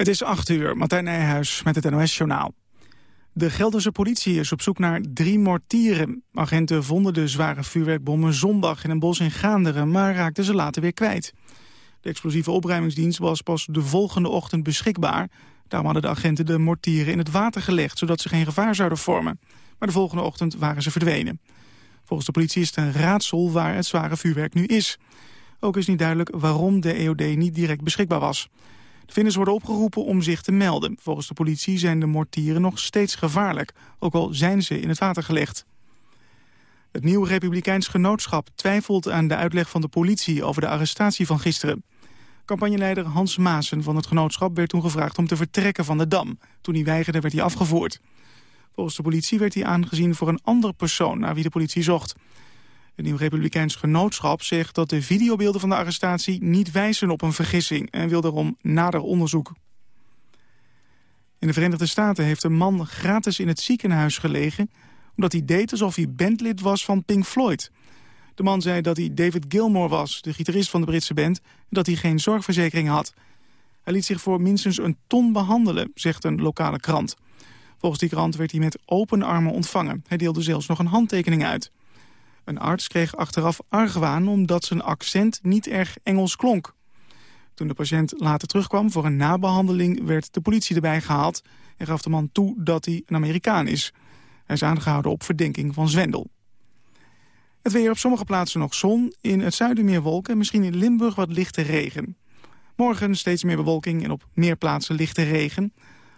Het is 8 uur, Martijn Nijhuis met het NOS-journaal. De Gelderse politie is op zoek naar drie mortieren. Agenten vonden de zware vuurwerkbommen zondag in een bos in Gaanderen... maar raakten ze later weer kwijt. De explosieve opruimingsdienst was pas de volgende ochtend beschikbaar. Daarom hadden de agenten de mortieren in het water gelegd... zodat ze geen gevaar zouden vormen. Maar de volgende ochtend waren ze verdwenen. Volgens de politie is het een raadsel waar het zware vuurwerk nu is. Ook is niet duidelijk waarom de EOD niet direct beschikbaar was. De vinders worden opgeroepen om zich te melden. Volgens de politie zijn de mortieren nog steeds gevaarlijk, ook al zijn ze in het water gelegd. Het nieuwe Republikeins Genootschap twijfelt aan de uitleg van de politie over de arrestatie van gisteren. Campagneleider Hans Maassen van het genootschap werd toen gevraagd om te vertrekken van de Dam. Toen hij weigerde werd hij afgevoerd. Volgens de politie werd hij aangezien voor een andere persoon naar wie de politie zocht. Het Nieuw Republikeins Genootschap zegt dat de videobeelden van de arrestatie niet wijzen op een vergissing en wil daarom nader onderzoek. In de Verenigde Staten heeft een man gratis in het ziekenhuis gelegen omdat hij deed alsof hij bandlid was van Pink Floyd. De man zei dat hij David Gilmour was, de gitarist van de Britse band, en dat hij geen zorgverzekering had. Hij liet zich voor minstens een ton behandelen, zegt een lokale krant. Volgens die krant werd hij met open armen ontvangen. Hij deelde zelfs nog een handtekening uit. Een arts kreeg achteraf argwaan omdat zijn accent niet erg Engels klonk. Toen de patiënt later terugkwam voor een nabehandeling... werd de politie erbij gehaald en gaf de man toe dat hij een Amerikaan is. Hij is aangehouden op verdenking van zwendel. Het weer op sommige plaatsen nog zon, in het zuiden meer wolken... misschien in Limburg wat lichte regen. Morgen steeds meer bewolking en op meer plaatsen lichte regen.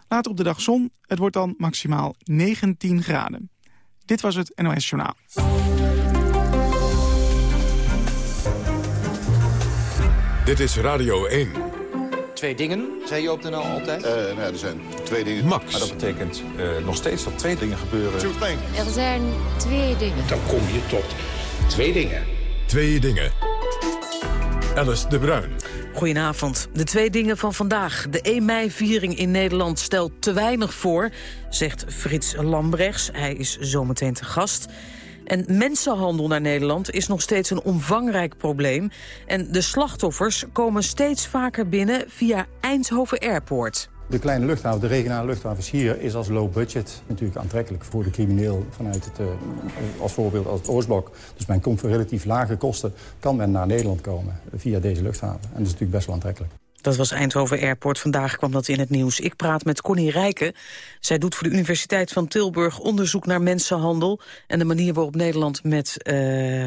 Later op de dag zon, het wordt dan maximaal 19 graden. Dit was het NOS Journaal. Dit is Radio 1. Twee dingen, zei je op de NL altijd? Uh, nou er zijn twee dingen. Max. Maar dat betekent uh, nog steeds dat twee dingen gebeuren. Er zijn twee dingen. Dan kom je tot twee dingen. Twee dingen. Alice de Bruin. Goedenavond. De twee dingen van vandaag. De 1 mei-viering in Nederland stelt te weinig voor, zegt Frits Lambrechts. Hij is zometeen te gast. En mensenhandel naar Nederland is nog steeds een omvangrijk probleem. En de slachtoffers komen steeds vaker binnen via Eindhoven Airport. De kleine luchthaven, de regionale luchthavens hier, is als low budget natuurlijk aantrekkelijk voor de crimineel vanuit het, uh, als voorbeeld als het Oostblok. Dus men komt voor relatief lage kosten, kan men naar Nederland komen via deze luchthaven. En dat is natuurlijk best wel aantrekkelijk. Dat was Eindhoven Airport. Vandaag kwam dat in het nieuws. Ik praat met Connie Rijken. Zij doet voor de Universiteit van Tilburg onderzoek naar mensenhandel... en de manier waarop Nederland met uh,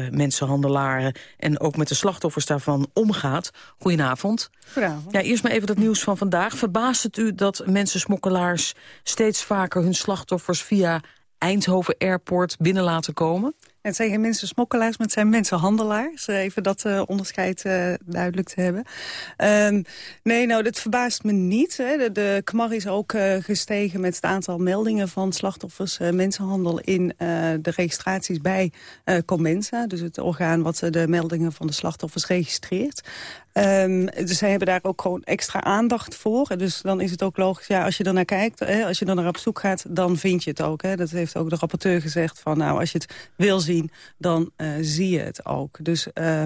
mensenhandelaren... en ook met de slachtoffers daarvan omgaat. Goedenavond. Goedenavond. Ja, eerst maar even het nieuws van vandaag. Verbaast het u dat mensensmokkelaars steeds vaker hun slachtoffers... via Eindhoven Airport binnen laten komen? Het zijn geen mensen smokkelaars, maar het zijn mensenhandelaars. Even dat uh, onderscheid uh, duidelijk te hebben. Um, nee, nou, dat verbaast me niet. Hè. De, de KMAR is ook gestegen met het aantal meldingen van slachtoffers mensenhandel in de registraties bij Comensa. Dus het orgaan wat de meldingen van de slachtoffers registreert. Um, dus zij hebben daar ook gewoon extra aandacht voor. Dus dan is het ook logisch, ja, als je er naar kijkt, hè, als je er naar op zoek gaat, dan vind je het ook. Hè. Dat heeft ook de rapporteur gezegd, van nou, als je het wil zien, dan uh, zie je het ook. Dus uh,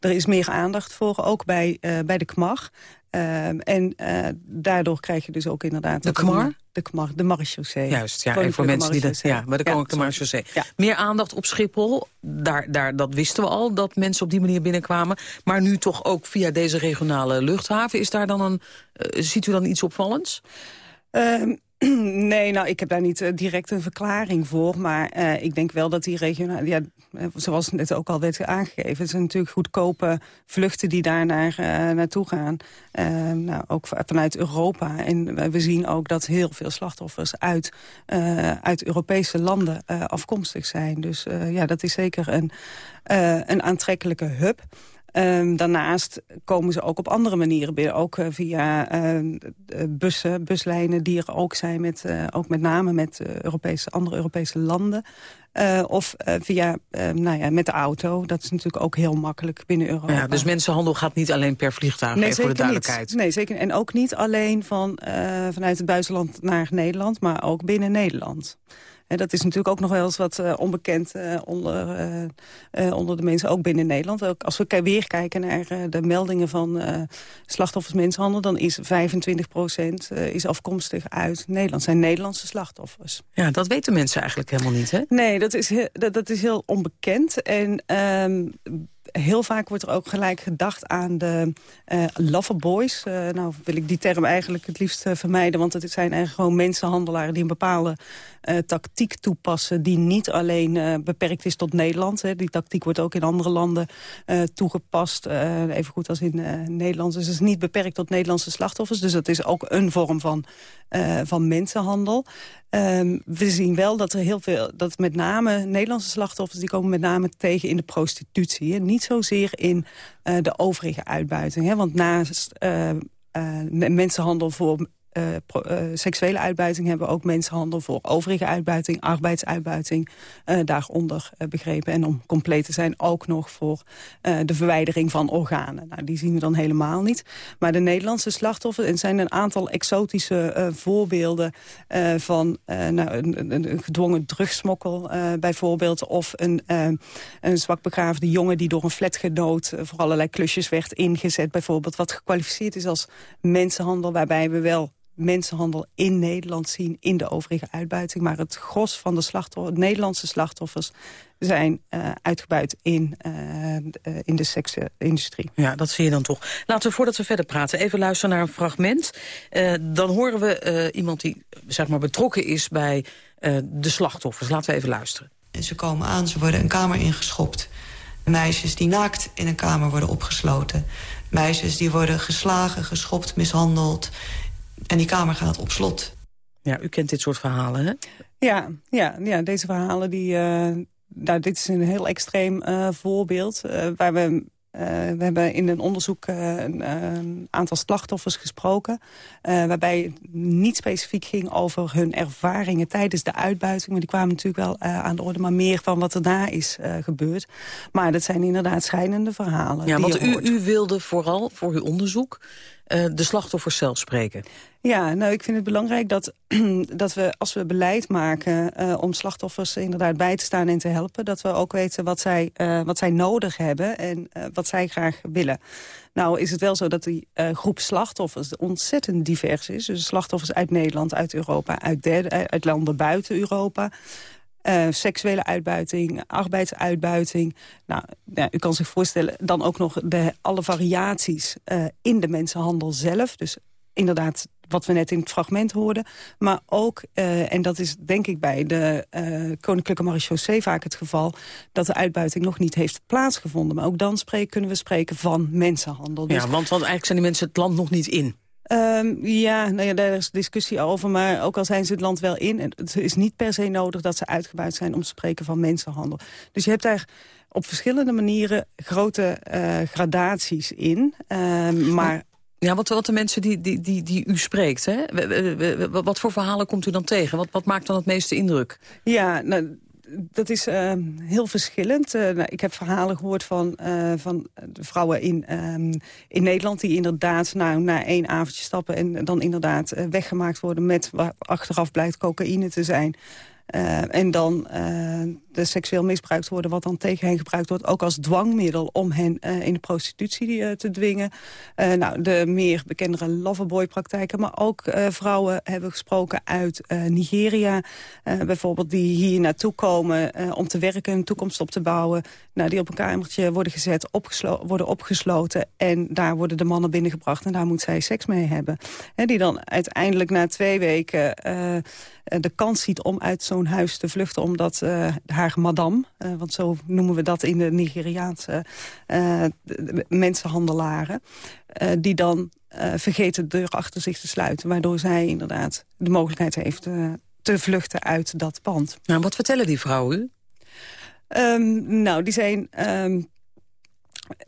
er is meer aandacht voor, ook bij, uh, bij de KMAR. Um, en uh, daardoor krijg je dus ook inderdaad... De KMAR? De KMAR, de marechaussee. Juist, ja, en voor mensen die dat... Ja, maar de Koninklijke ja, marechaussee. Ja. Meer aandacht op Schiphol, daar, daar, dat wisten we al... dat mensen op die manier binnenkwamen. Maar nu toch ook via deze regionale luchthaven. Is daar dan een... Uh, ziet u dan iets opvallends? Um, Nee, nou, ik heb daar niet uh, direct een verklaring voor. Maar uh, ik denk wel dat die regionale... Ja, zoals net ook al werd aangegeven... het zijn natuurlijk goedkope vluchten die daar naar, naartoe gaan. nou, ook vanuit Europa. En we zien ook dat heel veel slachtoffers uit, uit Europese landen afkomstig zijn. Dus ja, dat is zeker een, een aantrekkelijke hub. Um, daarnaast komen ze ook op andere manieren binnen. Ook uh, via uh, bussen, buslijnen die er ook zijn. Met, uh, ook met name met Europese, andere Europese landen. of via, nou ja, met de auto. Dat is natuurlijk ook heel makkelijk binnen Europa. Ja, dus mensenhandel gaat niet alleen per vliegtuig, nee, voor de duidelijkheid. Niet. Nee, zeker. En ook niet alleen van, vanuit het buitenland naar Nederland, maar ook binnen Nederland. En dat is natuurlijk ook nog wel eens wat uh, onbekend uh, onder, uh, onder de mensen, ook binnen Nederland. Ook als we weer kijken naar de meldingen van slachtoffers mensenhandel... dan is 25 procent is afkomstig uit Nederland. zijn Nederlandse slachtoffers. Ja, dat weten mensen eigenlijk helemaal niet, hè? Nee, dat is, dat, dat is heel onbekend. En um, heel vaak wordt er ook gelijk gedacht aan de uh, loverboys. Uh, nou wil ik die term eigenlijk het liefst uh, vermijden... want het zijn eigenlijk gewoon mensenhandelaren die een bepaalde tactiek toepassen... die niet alleen beperkt is tot Nederland. Hè. Die tactiek wordt ook in andere landen toegepast. even goed als in Nederland. Dus het is niet beperkt tot Nederlandse slachtoffers. Dus dat is ook een vorm van, van mensenhandel. Um, we zien wel dat er heel veel, dat met name Nederlandse slachtoffers... die komen met name tegen in de prostitutie. Hè? Niet zozeer in de overige uitbuiting. Hè? Want naast mensenhandel voor uh, seksuele uitbuiting hebben we ook mensenhandel voor overige uitbuiting, arbeidsuitbuiting uh, daaronder begrepen. En om compleet te zijn ook nog voor de verwijdering van organen. Nou, die zien we dan helemaal niet. Maar de Nederlandse slachtoffers, zijn een aantal exotische voorbeelden van nou, een, gedwongen drugsmokkel bijvoorbeeld. Of een, een zwak begraafde jongen die door een flatgenoot voor allerlei klusjes werd ingezet bijvoorbeeld. Wat gekwalificeerd is als mensenhandel waarbij we wel mensenhandel in Nederland zien in de overige uitbuiting. Maar het gros van de slachtoffers, Nederlandse slachtoffers zijn uh, uitgebuit in, uh, in de seksindustrie. Ja, dat zie je dan toch. Laten we voordat we verder praten even luisteren naar een fragment. Uh, dan horen we iemand die zeg maar, betrokken is bij de slachtoffers. Laten we even luisteren. En ze komen aan, ze worden een kamer ingeschopt. Meisjes die naakt in een kamer worden opgesloten. Meisjes die worden geslagen, geschopt, mishandeld en die kamer gaat op slot. Ja, u kent dit soort verhalen, hè? Ja, ja, ja deze verhalen, die, uh, nou, dit is een heel extreem uh, voorbeeld... Uh, waar we uh, we hebben in een onderzoek uh, een aantal slachtoffers gesproken... Uh, waarbij het niet specifiek ging over hun ervaringen tijdens de uitbuiting. Maar die kwamen natuurlijk wel aan de orde, maar meer van wat erna is gebeurd. Maar dat zijn inderdaad schijnende verhalen. Ja, want u, u wilde vooral voor uw onderzoek uh, de slachtoffers zelf spreken? Ja, nou, ik vind het belangrijk dat, dat we, als we beleid maken... Uh, om slachtoffers inderdaad bij te staan en te helpen... dat we ook weten wat zij, uh, wat zij nodig hebben en wat zij graag willen. Nou is het wel zo dat die groep slachtoffers ontzettend divers is. Dus slachtoffers uit Nederland, uit Europa, uit, derde, uit landen buiten Europa... Uh, seksuele uitbuiting, arbeidsuitbuiting. Nou, ja, u kan zich voorstellen dan ook nog de, alle variaties uh, in de mensenhandel zelf. Dus inderdaad wat we net in het fragment hoorden. Maar ook, uh, en dat is denk ik bij de uh, Koninklijke Marechaussee vaak het geval... dat de uitbuiting nog niet heeft plaatsgevonden. Maar ook dan spreken, kunnen we spreken van mensenhandel. Dus... Ja, want, want eigenlijk zijn die mensen het land nog niet in. Um, ja, nou ja, daar is discussie over. Maar ook al zijn ze het land wel in... het is niet per se nodig dat ze uitgebuit zijn... om te spreken van mensenhandel. Dus je hebt daar op verschillende manieren grote uh, gradaties in. Uh, maar... Ja, wat, wat de mensen die, die, die, die u spreekt, hè? wat voor verhalen komt u dan tegen? Wat, wat maakt dan het meeste indruk? Ja, nou, dat is uh, heel verschillend. Uh, nou, ik heb verhalen gehoord van, uh, van vrouwen in, um, in Nederland... die inderdaad nou, na één avondje stappen en dan inderdaad weggemaakt worden... met achteraf blijkt cocaïne te zijn... En dan de seksueel misbruikt worden... wat dan tegen hen gebruikt wordt, ook als dwangmiddel... om hen uh, in de prostitutie te dwingen. nou, de meer bekendere loverboy-praktijken... maar ook vrouwen hebben gesproken uit Nigeria... bijvoorbeeld die hier naartoe komen om te werken... een toekomst op te bouwen. Nou, die op een kamertje worden gezet, worden opgesloten... en daar worden de mannen binnengebracht... en daar moet zij seks mee hebben. En die dan uiteindelijk na twee weken de kans ziet om uit zo'n huis te vluchten... omdat uh, haar madame, uh, want zo noemen we dat in de Nigeriaanse uh, mensenhandelaren... die dan vergeten de deur achter zich te sluiten... waardoor zij inderdaad de mogelijkheid heeft te vluchten uit dat pand. Nou, wat vertellen die vrouwen u? Um, nou, die zijn... Um,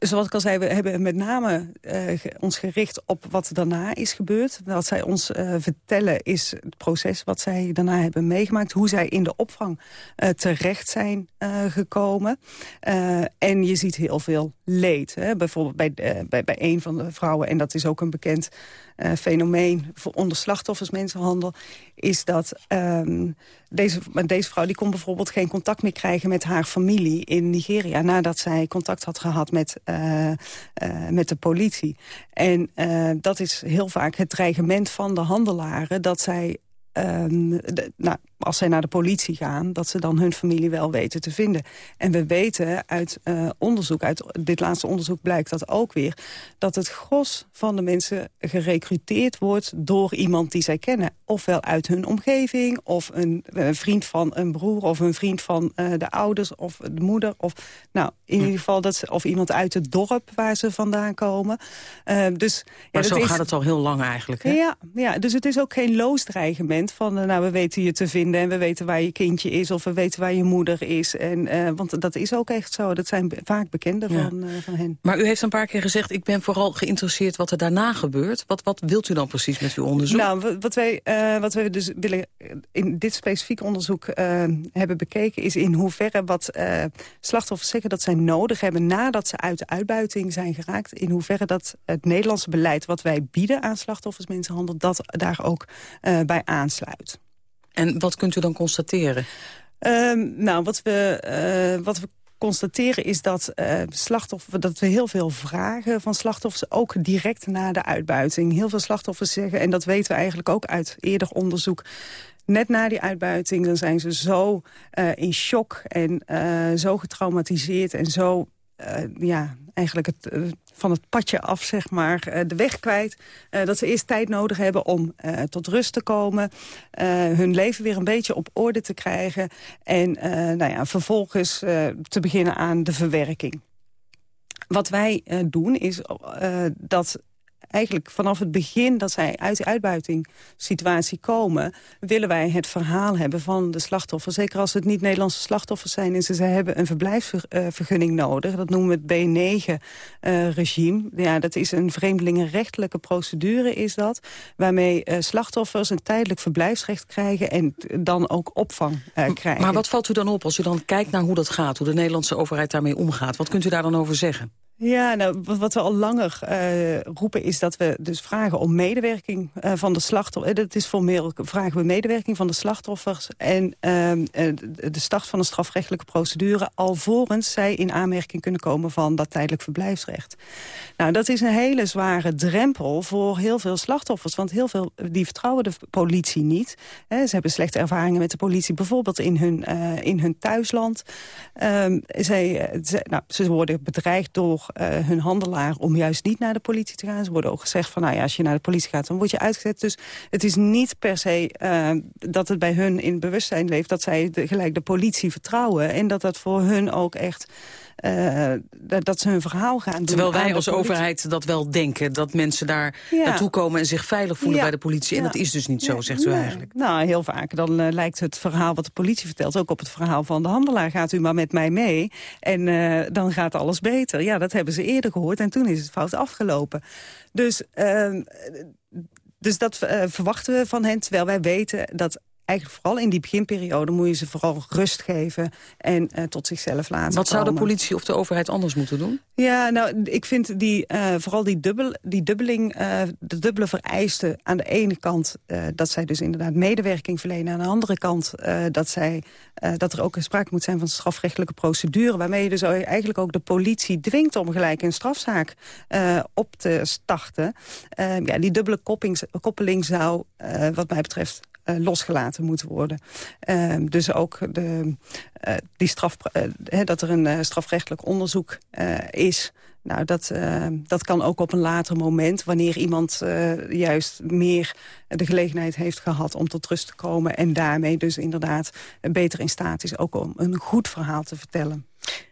zoals ik al zei, we hebben met name uh, ons gericht op wat daarna is gebeurd. Wat zij ons uh, vertellen is het proces wat zij daarna hebben meegemaakt. Hoe zij in de opvang uh, terecht zijn gekomen. en je ziet heel veel leed. Hè? Bijvoorbeeld bij, bij, bij een van de vrouwen, en dat is ook een bekend uh, fenomeen voor onder slachtoffers mensenhandel... is dat um, deze, deze vrouw die kon bijvoorbeeld geen contact meer krijgen met haar familie in Nigeria... nadat zij contact had gehad met, uh, met de politie. En dat is heel vaak het dreigement van de handelaren... dat zij um, de, nou, als zij naar de politie gaan... dat ze dan hun familie wel weten te vinden. En we weten uit uh, onderzoek, uit dit laatste onderzoek blijkt dat ook weer... dat het gros van de mensen gerecruiteerd wordt door iemand die zij kennen. Ofwel uit hun omgeving, of een, een vriend van een broer... of een vriend van uh, de ouders, of de moeder. Of, nou, in ieder geval, dat ze, of iemand uit het dorp waar ze vandaan komen. Uh, dus, maar ja, zo is, gaat het al heel lang eigenlijk, hè? Ja, ja, dus het is ook geen loos van... nou, we weten je te vinden en we weten waar je kindje is of we weten waar je moeder is. En, uh, want dat is ook echt zo. Dat zijn vaak bekenden ja. van, uh, van hen. Maar u heeft een paar keer gezegd, ik ben vooral geïnteresseerd wat er daarna gebeurt. Wat, wat wilt u dan precies met uw onderzoek? Nou, wat wij, wat wij dus willen in dit specifieke onderzoek hebben bekeken... is in hoeverre wat slachtoffers zeggen dat zij nodig hebben... nadat ze uit de uitbuiting zijn geraakt. In hoeverre dat het Nederlandse beleid wat wij bieden aan slachtoffers mensenhandel... dat daar ook bij aansluit. En wat kunt u dan constateren? Um, nou, wat we, uh, wat we constateren is dat, uh, dat we heel veel vragen van slachtoffers... ook direct na de uitbuiting. Heel veel slachtoffers zeggen, en dat weten we eigenlijk ook uit eerder onderzoek... Net na die uitbuiting dan zijn ze zo uh, in shock en zo getraumatiseerd... en zo ja, eigenlijk het, van het padje af, zeg maar, uh, de weg kwijt. Uh, dat ze eerst tijd nodig hebben om uh, tot rust te komen. hun leven weer een beetje op orde te krijgen. En nou ja, vervolgens te beginnen aan de verwerking. Wat wij doen is dat eigenlijk vanaf het begin dat zij uit de uitbuitingssituatie komen... willen wij het verhaal hebben van de slachtoffers. Zeker als het niet Nederlandse slachtoffers zijn... en ze, hebben een verblijfsvergunning nodig. Dat noemen we het B9-regime. Uh, ja, dat is een vreemdelingenrechtelijke procedure, is dat. Waarmee uh, slachtoffers een tijdelijk verblijfsrecht krijgen... en dan ook opvang uh, krijgen. Maar wat valt u dan op als u dan kijkt naar hoe dat gaat... hoe de Nederlandse overheid daarmee omgaat? Wat kunt u daar dan over zeggen? Ja, nou, wat we al langer uh, roepen is dat we dus vragen om medewerking uh, van de slachtoffers. Dat is formeel vragen we medewerking van de slachtoffers en uh, de start van een strafrechtelijke procedure alvorens zij in aanmerking kunnen komen van dat tijdelijk verblijfsrecht. Nou, dat is een hele zware drempel voor heel veel slachtoffers, want heel veel die vertrouwen de politie niet. Hè. Ze hebben slechte ervaringen met de politie, bijvoorbeeld in hun, in hun thuisland. Ehm, zij, nou, ze worden bedreigd door uh, hun handelaar om juist niet naar de politie te gaan. Ze worden ook gezegd van, nou ja, als je naar de politie gaat, dan word je uitgezet. Dus het is niet per se uh, dat het bij hun in bewustzijn leeft... dat zij gelijk de politie vertrouwen. En dat dat voor hun ook echt... Uh, dat ze hun verhaal gaan doen. Terwijl wij als overheid dat wel denken. Dat mensen daar ja. naartoe komen en zich veilig voelen ja. bij de politie. En ja. dat is dus niet zo, zegt u eigenlijk. Nou, heel vaak. Dan uh, lijkt het verhaal wat de politie vertelt... ook op het verhaal van de handelaar. Gaat u maar met mij mee en uh, dan gaat alles beter. Ja, dat hebben ze eerder gehoord en toen is het fout afgelopen. Dus... dus dat verwachten we van hen, terwijl wij weten dat eigenlijk vooral in die beginperiode moet je ze vooral rust geven en uh, tot zichzelf laten Wat komen. zou de politie of de overheid anders moeten doen? Ja, nou, ik vind die, uh, vooral die, dubbel, die dubbeling, uh, de dubbele vereisten aan de ene kant... dat zij dus inderdaad medewerking verlenen. Aan de andere kant dat, zij, dat er ook een sprake moet zijn van strafrechtelijke procedure... waarmee je dus eigenlijk ook de politie dwingt om gelijk een strafzaak op te starten. ja, die dubbele kopping, koppeling zou wat mij betreft uh, losgelaten moeten worden. Uh, dus ook de, uh, die straf, dat er een strafrechtelijk onderzoek is... Nou, dat, uh, dat kan ook op een later moment, wanneer iemand juist meer de gelegenheid heeft gehad om tot rust te komen. En daarmee dus inderdaad beter in staat is ook om een goed verhaal te vertellen.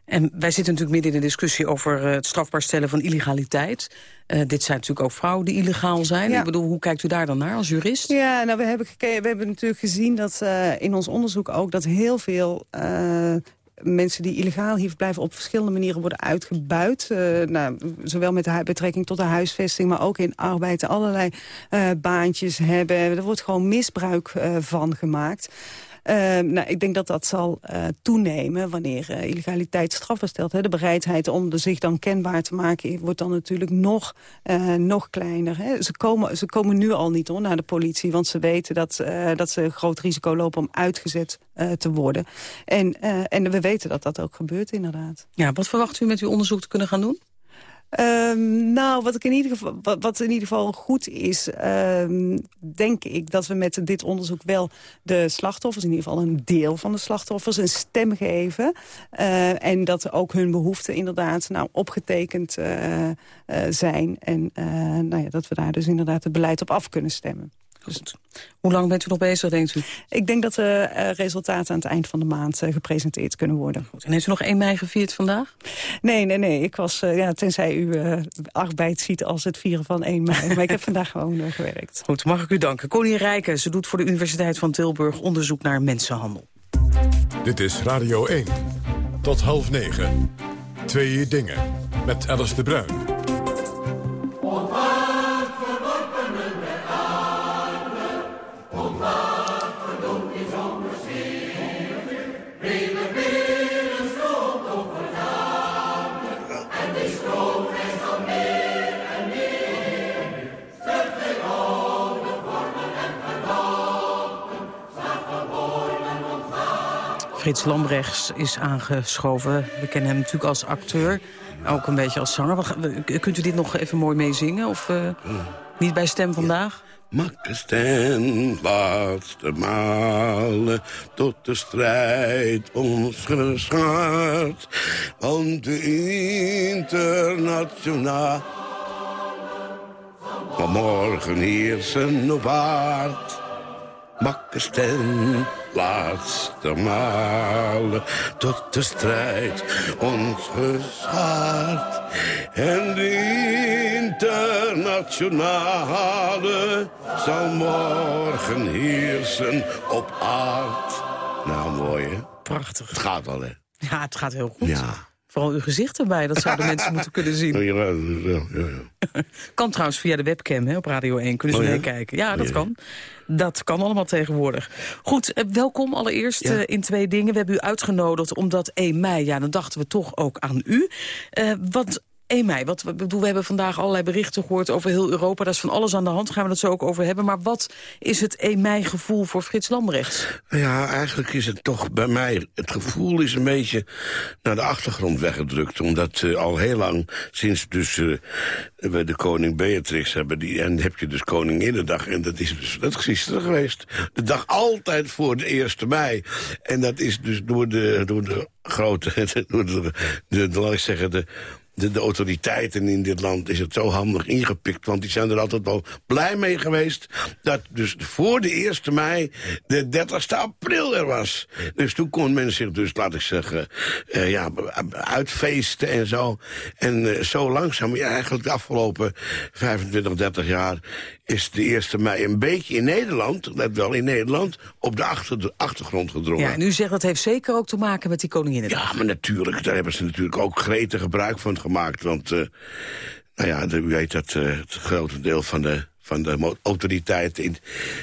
En wij zitten natuurlijk midden in de discussie over uh, het strafbaar stellen van illegaliteit. Uh, dit zijn natuurlijk ook vrouwen die illegaal zijn. Ja. Ik bedoel, hoe kijkt u daar dan naar als jurist? Ja, nou, we hebben, gekeken, we hebben natuurlijk gezien dat uh, in ons onderzoek ook dat heel veel mensen die illegaal hier blijven op verschillende manieren worden uitgebuit. nou, zowel met de betrekking tot de huisvesting, maar ook in arbeid allerlei baantjes hebben. Er wordt gewoon misbruik van gemaakt. Ehm, nou, ik denk dat dat zal uh, toenemen wanneer uh, illegaliteit strafbaar stelt. Hè. De bereidheid om zich dan kenbaar te maken wordt dan natuurlijk nog, uh, nog kleiner. Hè. Ze, komen, ze komen nu al niet hoor, naar de politie, want ze weten dat, dat ze groot risico lopen om uitgezet te worden. En, en we weten dat dat ook gebeurt inderdaad. Ja, wat verwacht u met uw onderzoek te kunnen gaan doen? Um, nou, wat, ik in ieder geval, wat, in ieder geval goed is... Um, denk ik dat we met dit onderzoek wel de slachtoffers... in ieder geval een deel van de slachtoffers een stem geven. Uh, en dat ook hun behoeften inderdaad nou, opgetekend uh, uh, zijn. En nou ja, dat we daar dus inderdaad het beleid op af kunnen stemmen. Goed. Hoe lang bent u nog bezig, denkt u? Ik denk dat de uh, resultaten aan het eind van de maand uh, gepresenteerd kunnen worden. Goed. En heeft u nog 1 mei gevierd vandaag? Nee, nee, nee. Ik was, uh, ja, tenzij u arbeid ziet als het vieren van 1 mei. maar ik heb vandaag gewoon gewerkt. Goed, mag ik u danken. Connie Rijken, ze doet voor de Universiteit van Tilburg onderzoek naar mensenhandel. Dit is Radio 1. Tot half negen. Twee dingen. Met Alice de Bruin. Frits Lambrechts is aangeschoven. We kennen hem natuurlijk als acteur, ook een beetje als zanger. Kunt u dit nog even mooi meezingen? Of uh, niet bij Stem vandaag? Makke stem, laatste malen, tot de strijd ons geschaard. Aan de internationaal. Maar morgen heersen op aard. Makke stem, laatste malen tot de strijd ons geschaard. En de internationale zal morgen heersen op aard. Nou, mooi, hè? Prachtig. Het gaat al, hè? Ja, het gaat heel goed. Ja. Vooral uw gezicht erbij, dat zouden mensen moeten kunnen zien. Ja, ja, ja, kan trouwens via de webcam hè, op Radio 1, kunnen ze oh, meekijken. Ja, dat kan. Dat kan allemaal tegenwoordig. Goed, eh, welkom allereerst eh, in twee dingen. We hebben u uitgenodigd omdat 1 mei, ja, dan dachten we toch ook aan u. Eh, wat 1 mei, wat, bedoel, we hebben vandaag allerlei berichten gehoord over heel Europa. Daar is van alles aan de hand, gaan we het zo ook over hebben. Maar wat is het 1 mei gevoel voor Frits Lambrechts? Nou Ja, eigenlijk is het toch bij mij... het gevoel is een beetje naar de achtergrond weggedrukt. Omdat eh, al heel lang, sinds dus eh, we de koning Beatrix hebben... Die, en heb je dus Koninginnedag. En dat is dus dat is gisteren geweest. De dag altijd voor de 1e mei. En dat is dus door de, door de grote... door de, de, de, laat ik zeggen, de de, de autoriteiten in dit land is het zo handig ingepikt. Want die zijn er altijd wel blij mee geweest. Dat dus voor de 1e mei de 30ste april er was. Dus toen kon men zich dus, laat ik zeggen, uh, ja, uitfeesten en zo. En uh, zo langzaam, ja, eigenlijk de afgelopen 25, 30 jaar is de 1e mei een beetje in Nederland, let wel in Nederland, op de, achter, de achtergrond gedrongen. Ja, en u zegt dat heeft zeker ook te maken met die Koninginnedag. Ja, maar natuurlijk, daar hebben ze natuurlijk ook gretig gebruik van gemaakt. Want, uh, nou ja, u weet dat uh, het grote deel van de van de autoriteiten, in,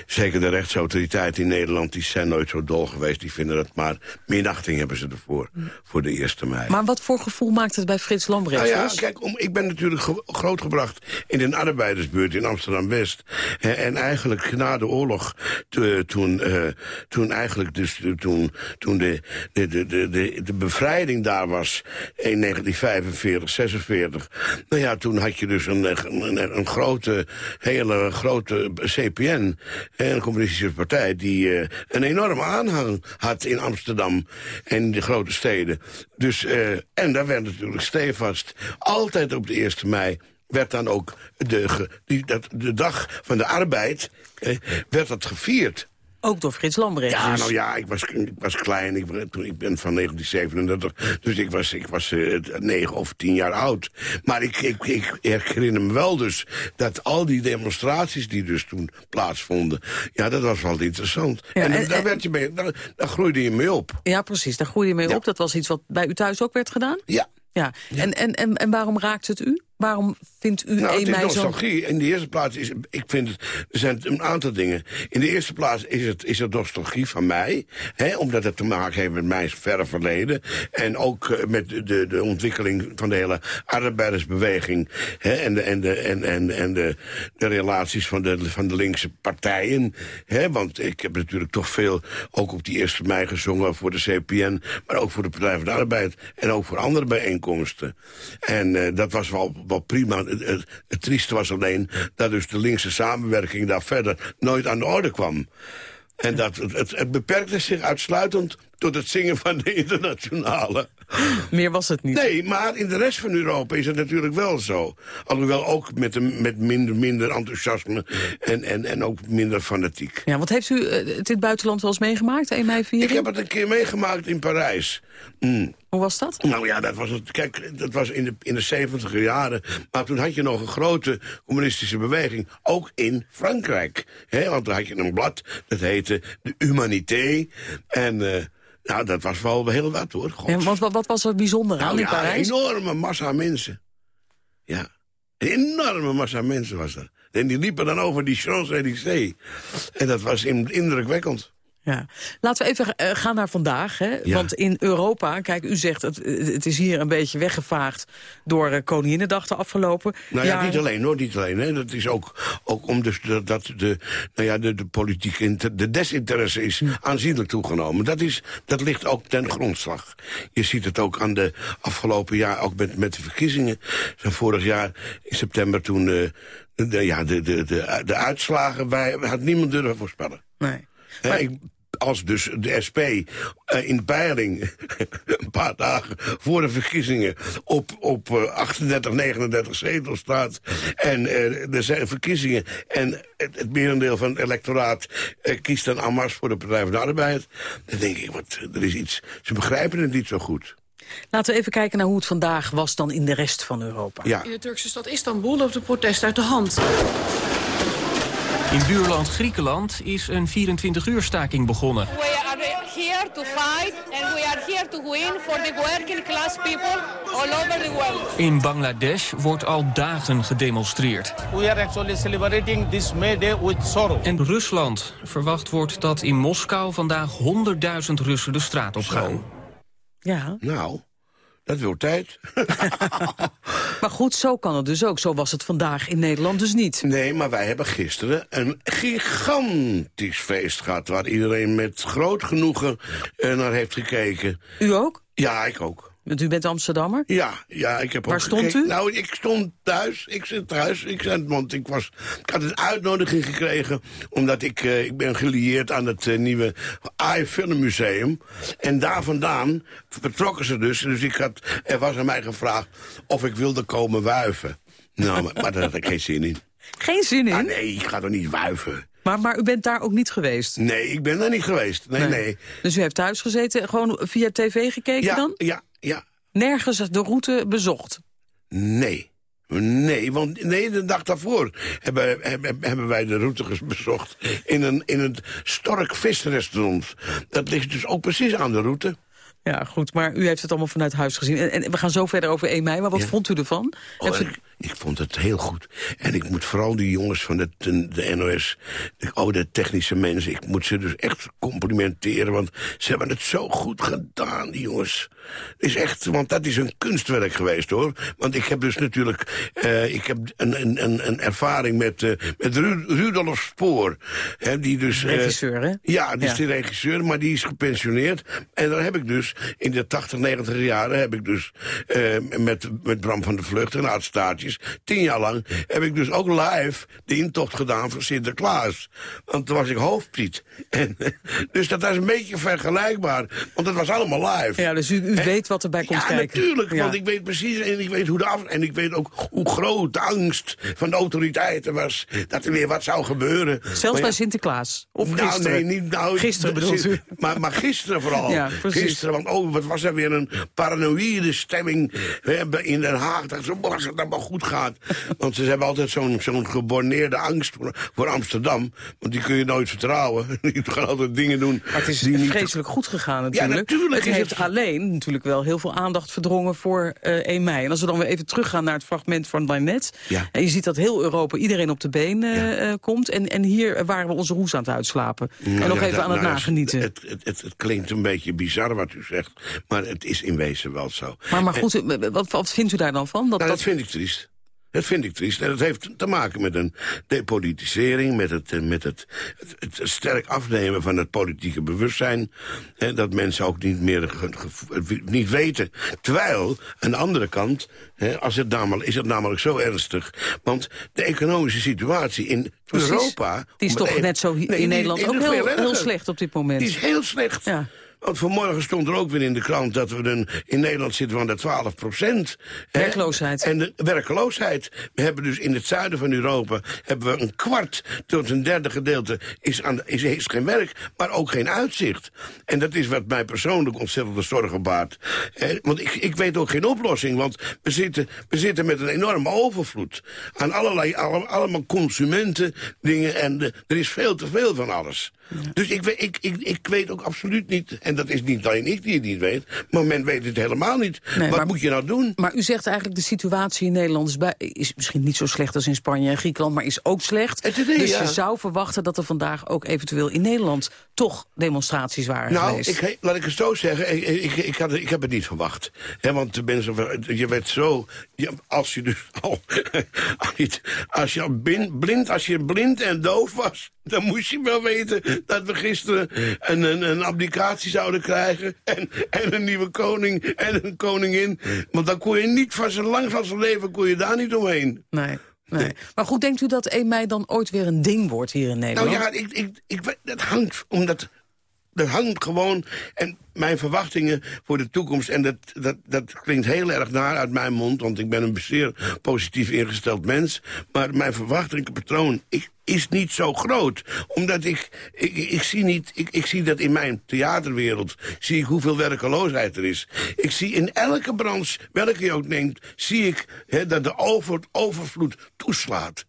zeker de rechtsautoriteiten in Nederland... die zijn nooit zo dol geweest. Die vinden dat maar minachting hebben ze ervoor, voor de 1 mei. Maar wat voor gevoel maakt het bij Frits Lambrechts? Nou ja, kijk, om, ik ben natuurlijk ge grootgebracht in een arbeidersbuurt in Amsterdam-West. En, en eigenlijk na de oorlog, toen, uh, toen eigenlijk dus, toen, toen de, de, de, de, de bevrijding daar was in 1945, 46... nou ja, toen had je dus een, een, een grote, hele een grote CPN, een communistische partij... die uh, een enorme aanhang had in Amsterdam en de grote steden. Dus, uh, en daar werd natuurlijk stevast altijd op de 1 mei werd dan ook de, dat, de dag van de arbeid, eh, werd dat gevierd. Ook door Frits Lambrecht Ja, dus. nou ja, ik was, ik was klein. Ik, ik ben van 1937, dus ik was, ik was eh, negen of tien jaar oud. Maar ik, ik, ik herinner me wel dus dat al die demonstraties die dus toen plaatsvonden... ja, dat was wel interessant. Ja, en, en- daar, en- werd je mee, daar, daar groeide je mee op. Ja, precies. Daar groeide je mee op. Dat was iets wat bij u thuis ook werd gedaan? Ja. Ja. En, en, en, en waarom raakt het u? Waarom vindt u Nou, 1 het mei zo... nostalgie. In de eerste plaats is, ik vind het, er zijn een aantal dingen. In de eerste plaats is het, is het nostalgie van mij, hè, omdat het te maken heeft met mijn verre verleden. En ook eh, met de, de, ontwikkeling van de hele arbeidersbeweging. Hè, en de, en de, en, en, en de, de relaties van de, van de linkse partijen. Hè, want ik heb natuurlijk toch veel, ook op die 1 mei gezongen voor de CPN, maar ook voor de Partij van de Arbeid. En ook voor andere bijeenkomsten. En eh, dat was wel, wel prima. Het, het, trieste was alleen dat dus de linkse samenwerking daar verder nooit aan de orde kwam. En dat het, het beperkte zich uitsluitend tot het zingen van de internationale. Meer was het niet. Nee, maar in de rest van Europa is het natuurlijk wel zo. Alhoewel ook met, een, met minder, minder enthousiasme en, en, en ook minder fanatiek. Ja, wat heeft u eh, in het buitenland wel eens meegemaakt, 1 mei viering? Ik heb het een keer meegemaakt in Parijs. Mm. Hoe was dat? Nou ja, dat was, het, kijk, dat was in de, in de 70 jaren. Maar toen had je nog een grote communistische beweging. Ook in Frankrijk. Hè? Want toen had je een blad, dat heette de Humanité. En eh, nou, dat was wel heel wat hoor. God. Ja, wat, wat, wat was er bijzonder aan Nou in ja, Parijs? een enorme massa mensen. Ja, een enorme massa mensen was er. En die liepen dan over die Champs-Élysées. En dat was in- indrukwekkend. Ja. Laten we even eh, gaan naar vandaag. Hè? Ja. Want in Europa, kijk, u zegt het, het is hier een beetje weggevaagd door uh, Koninginnedag de afgelopen Nou ja, niet alleen hoor, niet alleen. Hè. Dat is ook, ook om dus de, dat de, nou ja, de, de politiek, inter- de desinteresse is aanzienlijk toegenomen. Dat, is, dat ligt ook ten grondslag. Je ziet het ook aan de afgelopen jaar, ook met, met de verkiezingen. Van vorig jaar in september toen eh, de, ja, de, de, de, de uitslagen, wij, had niemand durven voorspellen. Nee. Ik, als dus de SP eh, in peiling een paar dagen voor de verkiezingen op, op eh, 38, 39 zetels staat. En eh, er zijn verkiezingen en het, het merendeel van het electoraat eh, kiest dan masse voor de Partij van de Arbeid. Dan denk ik, wat, er is iets, ze begrijpen het niet zo goed. Laten we even kijken naar hoe het vandaag was dan in de rest van Europa. Ja. In de Turkse stad Istanbul loopt de protest uit de hand. In buurland Griekenland is een 24-uur staking begonnen. We are here to fight and we are here to win for the working class people all over the world. In Bangladesh wordt al dagen gedemonstreerd. We are actually celebrating this May Day with sorrow. En Rusland. Verwacht wordt dat in Moskou vandaag 100.000 Russen de straat op gaan. Ja. Nou, dat wordt tijd. Maar goed, zo kan het dus ook. Zo was het vandaag in Nederland dus niet. Nee, maar wij hebben gisteren een gigantisch feest gehad... waar iedereen met groot genoegen eh, naar heeft gekeken. U ook? Ja, ik ook. Want u bent Amsterdammer? Ja, ja, ik heb Waar ook stond u? Nou, ik stond thuis. Ik zit thuis. Ik, zat, want ik, was, ik had een uitnodiging gekregen... omdat ik, eh, ik ben gelieerd aan het eh, nieuwe AI Filmmuseum. En daar vandaan vertrokken ze dus. Dus ik had, er was aan mij gevraagd of ik wilde komen wuiven. Nou, maar, maar daar had ik geen zin in. Geen zin in? Ah, nee, ik ga er niet wuiven. Maar, maar u bent daar ook niet geweest? Nee, ik ben daar niet geweest. Nee, nee. Dus u heeft thuis gezeten, gewoon via tv gekeken Ja, dan? ja, ja. Nergens de route bezocht? Nee. Nee, want nee, de dag daarvoor hebben, hebben, hebben wij de route bezocht in, een, in het Stork Visrestaurant. Dat ligt dus ook precies aan de route. Ja, goed, maar u heeft het allemaal vanuit huis gezien. En, en we gaan zo verder over 1 mei, maar wat Ja. vond u ervan? Oh, Heeft u- ik, vond het heel goed. En ik moet vooral die jongens van de, de, de NOS, de, oh, de technische mensen... ik moet ze dus echt complimenteren, want ze hebben het zo goed gedaan, die jongens. Is echt, want dat is een kunstwerk geweest, hoor. Want ik heb dus natuurlijk eh, ik heb een, een, een, een ervaring met, eh, met Ru Rudolf Spoor. Hè, die dus, eh, Regisseur, hè? Ja, die is de regisseur, maar die is gepensioneerd. En daar heb ik dus, in de 80, 90 jaren... heb ik dus eh, met, met Bram van der Vlucht en Aad Staartjes... netjes. Tien jaar lang heb ik dus ook live de intocht gedaan voor Sinterklaas. Want toen was ik hoofdpiet. En, dus dat is een beetje vergelijkbaar. Want het was allemaal live. Ja, dus u, u weet wat erbij komt ja, kijken. natuurlijk. Ja. Want ik weet precies en ik weet hoe de af... En ik weet ook hoe groot de angst van de autoriteiten was... dat er weer wat zou gebeuren. Zelfs Maar bij Sinterklaas. Of nou, gisteren. nee, niet nou. Gisteren bedoelt u? Maar, maar gisteren vooral. Ja, precies. gisteren, want oh, wat was er weer een paranoïde stemming in Den Haag. Dat zo, als het allemaal goed gaat. Want ze hebben altijd zo'n zo'n geborneerde angst voor, voor Amsterdam. Want die kun je nooit vertrouwen. Die gaan altijd dingen doen. Maar het is die niet- vreselijk goed gegaan natuurlijk. Ja, natuurlijk het is heeft het- alleen natuurlijk wel heel veel aandacht verdrongen voor eh 1 mei. En als we dan weer even teruggaan naar het fragment van daarnet. Ja. En je ziet dat heel Europa, iedereen op de been eh, eh, komt. En, en hier waren we onze roes aan het uitslapen. Nou en nog ja, even dat- aan het nou, nagenieten. Het, het, het, het klinkt een beetje bizar wat u zegt. Maar het is in wezen wel zo. maar, maar goed, wat, wat vindt u daar dan van? Dat, Nou, dat, dat vind ik triest. Dat vind ik triest. En dat heeft te maken met een depolitisering, met het, eh, met het, het, het sterk afnemen van het politieke bewustzijn. Hè, dat mensen ook niet meer ge- niet weten. Terwijl, aan de andere kant, hè, als het namelijk, is het namelijk zo ernstig. Want de economische situatie in Precies. Europa... die is toch even- net zo Nee, in Nederland ook heel, heel slecht op dit moment. Die is heel slecht. Ja. Want vanmorgen stond er ook weer in de krant dat we een, in Nederland zitten aan de 12 procent. Werkloosheid. En de werkloosheid. We hebben dus in het zuiden van Europa hebben we een kwart tot een derde gedeelte is, aan is, is geen werk, maar ook geen uitzicht. En dat is wat mij persoonlijk ontzettende zorgen baart. Eh, want ik, ik weet ook geen oplossing, want we zitten, we zitten met een enorme overvloed aan allerlei, alle- allemaal consumenten dingen en de, er is veel te veel van alles. Dus ik, weet- ik, ik, ik weet ook absoluut niet, en dat is niet alleen ik die het niet weet, maar men weet het helemaal niet. Nee, Wat maar- moet je nou doen? Maar u zegt eigenlijk de situatie in Nederland is, bij, is misschien niet zo slecht als in Spanje en Griekenland, maar is ook slecht. Het dus ja. je zou verwachten dat er vandaag ook eventueel in Nederland toch demonstraties waren Nou, geweest. ik, laat ik het zo zeggen, ik, ik, ik, had, ik heb het niet verwacht. Hè, want de mensen, je werd zo, je- als je dus al, als je, al blind, blind, als je blind en doof was, dan moest je wel weten dat we gisteren een, een, een abdicatie zouden krijgen en, en een nieuwe koning en een koningin. Want dan kon je niet van zijn lang van zijn leven, kon je daar niet omheen. Nee. Nee. Maar goed, denkt u dat 1 mei dan ooit weer een ding wordt hier in Nederland? Nou ja, ik, ik, ik, dat hangt omdat. Dat hangt gewoon. En mijn verwachtingen voor de toekomst. En dat, dat, dat klinkt heel erg naar uit mijn mond. Want ik ben een zeer positief ingesteld mens. Maar mijn verwachtingspatroon ik, is niet zo groot. Omdat ik. Ik, ik, zie niet. Ik, ik zie dat in mijn theaterwereld. Zie ik hoeveel werkeloosheid er is. Ik zie in elke branche, welke je ook neemt. Zie ik dat de over, overvloed toeslaat.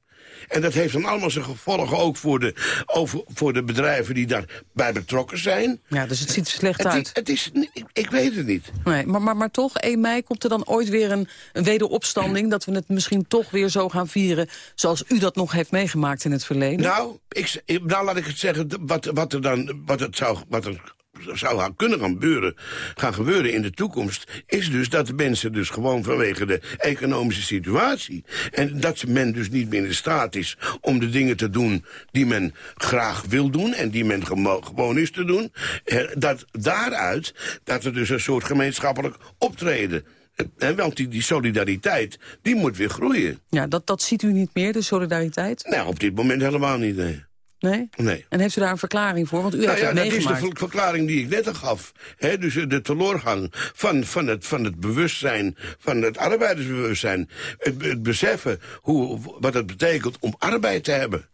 En dat heeft dan allemaal zijn gevolgen ook voor de, over, voor de bedrijven die daarbij betrokken zijn. Ja, dus het ziet er slecht Het, uit. is- het is, ik, ik weet het niet. Nee, maar, maar, maar toch, 1 mei komt er dan ooit weer een, een wederopstanding... dat we het misschien toch weer zo gaan vieren... zoals u dat nog heeft meegemaakt in het verleden? Nou, ik, ik- nou laat ik het zeggen, wat, wat er dan wat het zou, wat er zou kunnen gaan gebeuren, gaan gebeuren in de toekomst... is dus dat de mensen dus gewoon vanwege de economische situatie... en dat men dus niet meer in staat is om de dingen te doen die men graag wil doen... en die men gewoon is te doen... dat daaruit dat er dus een soort gemeenschappelijk optreden... En want die, die solidariteit, die moet weer groeien. Ja, dat, dat ziet u niet meer, de solidariteit? Nou, op dit moment helemaal niet, nee. Nee? Nee. En heeft u daar een verklaring voor? Want u Nou heeft ja, het dat is meegemaakt. de ver- verklaring die ik net al gaf. Hè, dus eh, de teleurgang van, van, het, van het bewustzijn, van het arbeidersbewustzijn. Het, het beseffen hoe, wat het betekent om arbeid te hebben.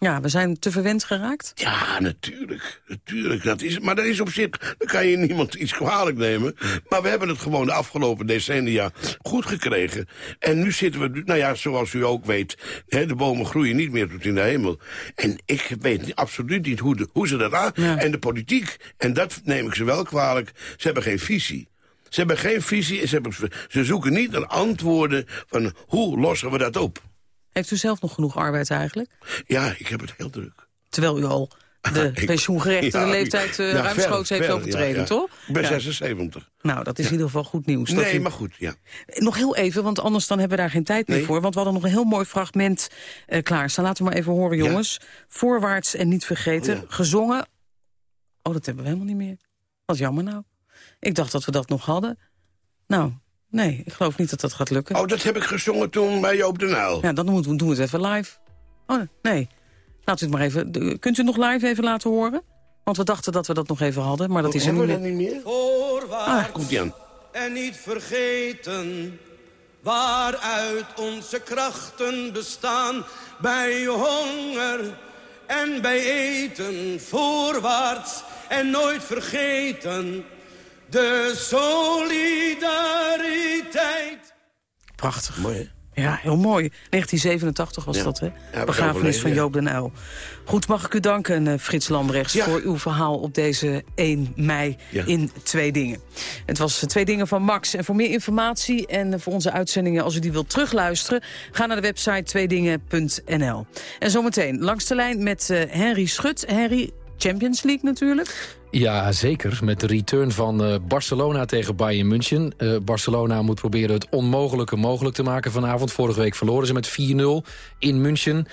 Ja, we zijn te verwend geraakt? Ja, natuurlijk. Natuurlijk. Dat is, maar dat is op zich, dan kan je niemand iets kwalijk nemen. Maar we hebben het gewoon de afgelopen decennia goed gekregen. En nu zitten we, nou ja, zoals u ook weet... Hè, de bomen groeien niet meer tot in de hemel. En ik weet absoluut niet hoe, de, hoe ze dat aan... En de politiek, en dat neem ik ze wel kwalijk, ze hebben geen visie. Ze hebben geen visie en ze, hebben, ze zoeken niet naar antwoorden van hoe lossen we dat op. Heeft u zelf nog genoeg arbeid eigenlijk? Ja, ik heb het heel druk. Terwijl u al de pensioengerechtigde Ja, leeftijd uh, ja, ruimschoots heeft ver, overtreden, ja, toch? Ik ben Ja. 76. Nou, dat is in ieder geval goed nieuws. dat Nee, u- maar goed, ja. Nog heel even, want anders dan hebben we daar geen tijd meer voor. Want we hadden nog een heel mooi fragment eh klaarstaan. Laten we maar even horen, jongens. Voorwaarts en niet vergeten. Oh. Gezongen. Oh, dat hebben we helemaal niet meer. Wat jammer nou. Ik dacht dat we dat nog hadden. Nou, Nee, ik geloof niet dat dat gaat lukken. Oh, dat heb ik gezongen toen bij Joop de Nijl. Ja, dan doen we, doen we het even live. Oh, nee. Laat u het maar even... Kunt u het nog live even laten horen? Want we dachten dat we dat nog even hadden, maar dat is er niet Hebben we meer. dat niet meer? Voorwaarts Komt ie aan. en niet vergeten waaruit onze krachten bestaan bij honger en bij eten voorwaarts en nooit vergeten de solidariteit. Prachtig. Mooi, hè? Ja, heel mooi. 1987 was Ja. dat, hè? Ja, we gaan Begrafenis overleven, van ja. Joop den Uyl. Goed, mag ik u danken, eh, Frits Lambrechts... Ja. voor uw verhaal op deze 1 mei Ja. in Twee Dingen. Het was eh, Twee Dingen van Max. En voor meer informatie en eh, voor onze uitzendingen... als u die wilt terugluisteren, ga naar de website tweedingen.nl. En zometeen langs de lijn met eh, Henry Schut. Henry, Champions League natuurlijk. Ja, zeker. Met de return van eh, Barcelona tegen Bayern München. Eh, Barcelona moet proberen het onmogelijke mogelijk te maken vanavond. Vorige week verloren ze met 4-0 in München.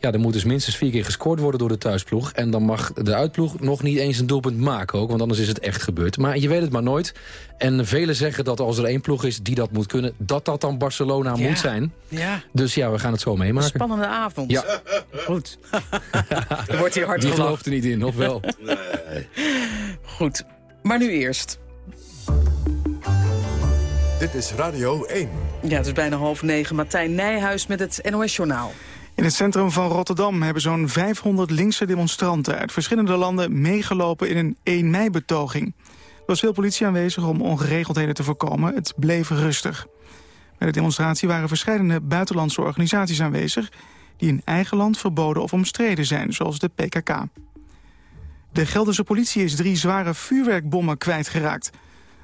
Ja, er moet dus minstens vier keer gescoord worden door de thuisploeg. En dan mag de uitploeg nog niet eens een doelpunt maken ook. Want anders is het echt gebeurd. Maar je weet het maar nooit. En velen zeggen dat als er één ploeg is die dat moet kunnen... dat dat dan Barcelona Ja. moet zijn. Ja. Dus ja, we gaan het zo meemaken. Spannende avond. Ja. Goed. er wordt hier hard Die gelooft er niet in, of wel? Goed. Maar nu eerst. Dit is Radio 1. Ja, het is bijna half negen. Martijn Nijhuis met het NOS-journaal. In het centrum van Rotterdam hebben zo'n 500 linkse demonstranten uit verschillende landen meegelopen in een 1 mei-betoging. Er was veel politie aanwezig om ongeregeldheden te voorkomen. Het bleef rustig. Bij de demonstratie waren verschillende buitenlandse organisaties aanwezig... die in eigen land verboden of omstreden zijn, zoals de PKK. De Gelderse politie is drie zware vuurwerkbommen kwijtgeraakt.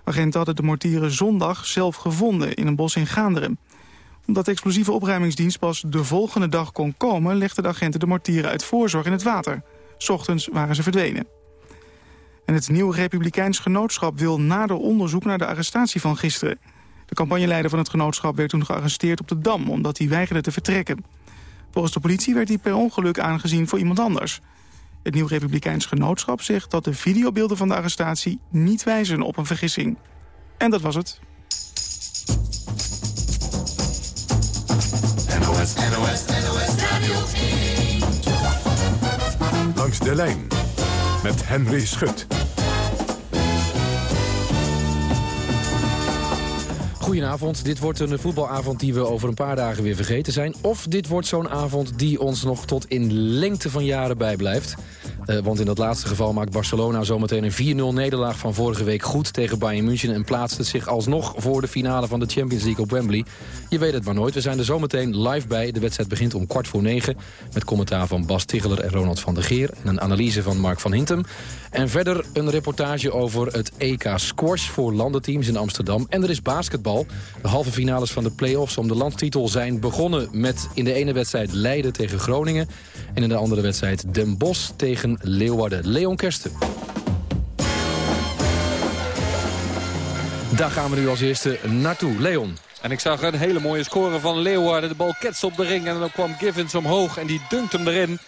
Agenten hadden de mortieren zondag zelf gevonden in een bos in Gaanderen omdat de explosieve opruimingsdienst pas de volgende dag kon komen... legden de agenten de mortieren uit voorzorg in het water. Ochtends waren ze verdwenen. En het nieuwe Republikeins Genootschap wil nader onderzoek naar de arrestatie van gisteren. De campagneleider van het genootschap werd toen gearresteerd op de Dam... omdat hij weigerde te vertrekken. Volgens de politie werd hij per ongeluk aangezien voor iemand anders. Het nieuw Republikeins Genootschap zegt dat de videobeelden van de arrestatie... niet wijzen op een vergissing. En dat was het. NOS, NOS, Radio 1. Langs de lijn met Henry Schut. Goedenavond, dit wordt een voetbalavond die we over een paar dagen weer vergeten zijn. Of dit wordt zo'n avond die ons nog tot in lengte van jaren bijblijft. Eh, want in dat laatste geval maakt Barcelona zometeen een 4-0 nederlaag van vorige week goed tegen Bayern München... en plaatst het zich alsnog voor de finale van de Champions League op Wembley. Je weet het maar nooit, we zijn er zometeen live bij. De wedstrijd begint om kwart voor negen... met commentaar van Bas Tiggeler en Ronald van der Geer... en een analyse van Mark van Hintem. En verder een reportage over het EK Squash voor landenteams in Amsterdam. En er is basketbal. De halve finales van de play-offs om de landstitel zijn begonnen... met in de ene wedstrijd Leiden tegen Groningen... en in de andere wedstrijd Den Bosch tegen Leeuwarden. Leon Kersten. Daar gaan we nu als eerste naartoe. Leon. En ik zag een hele mooie score van Leeuwarden. De bal ketste op de ring en dan kwam Givens omhoog en die dunkt hem erin.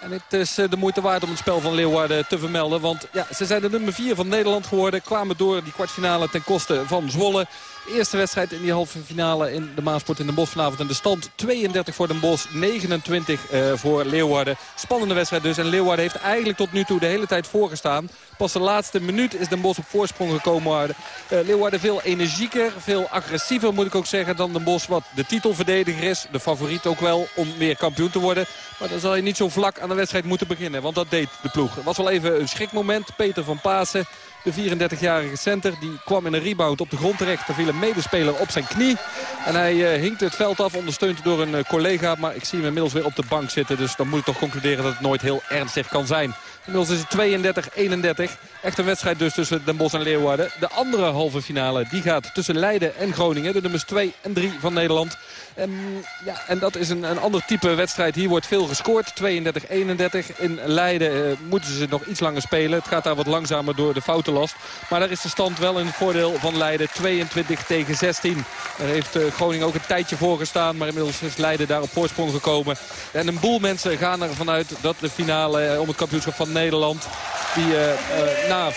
En het is eh, de moeite waard om het spel van Leeuwarden te vermelden. Want ja, ze zijn de nummer 4 van Nederland geworden. Kwamen door die kwartfinale ten koste van Zwolle. Eerste wedstrijd in die halve finale in de Maasport in Den Bosch vanavond. En de stand 32 voor Den Bosch, 29 eh, voor Leeuwarden. Spannende wedstrijd dus. En Leeuwarden heeft eigenlijk tot nu toe de hele tijd voorgestaan. Pas de laatste minuut is Den Bosch op voorsprong gekomen. Eh, Leeuwarden veel energieker, veel agressiever moet ik ook zeggen dan Den Bosch. Wat de titelverdediger is. De favoriet ook wel om weer kampioen te worden. Maar dan zal je niet zo vlak aan de wedstrijd moeten beginnen. Want dat deed de ploeg. Het was wel even een schrikmoment. Peter van Pasen, de 34-jarige center, die kwam in een rebound op de grond terecht. Er viel een medespeler op zijn knie. En hij uh, hinkte het veld af, ondersteund door een uh, collega. Maar ik zie hem inmiddels weer op de bank zitten. Dus dan moet ik toch concluderen dat het nooit heel ernstig kan zijn. Inmiddels is het 32-31. Echt een wedstrijd dus tussen Den Bosch en Leeuwarden. De andere halve finale die gaat tussen Leiden en Groningen. De nummers 2 en 3 van Nederland. En, ja, en dat is een, een ander type wedstrijd. Hier wordt veel gescoord. 32-31. In Leiden uh, moeten ze nog iets langer spelen. Het gaat daar wat langzamer door de foutenlast. Maar daar is de stand wel in het voordeel van Leiden. 22 tegen 16. Daar heeft uh, Groningen ook een tijdje voor gestaan. Maar inmiddels is Leiden daar op voorsprong gekomen. En een boel mensen gaan ervan uit dat de finale uh, om het kampioenschap van Nederland die eh, eh, na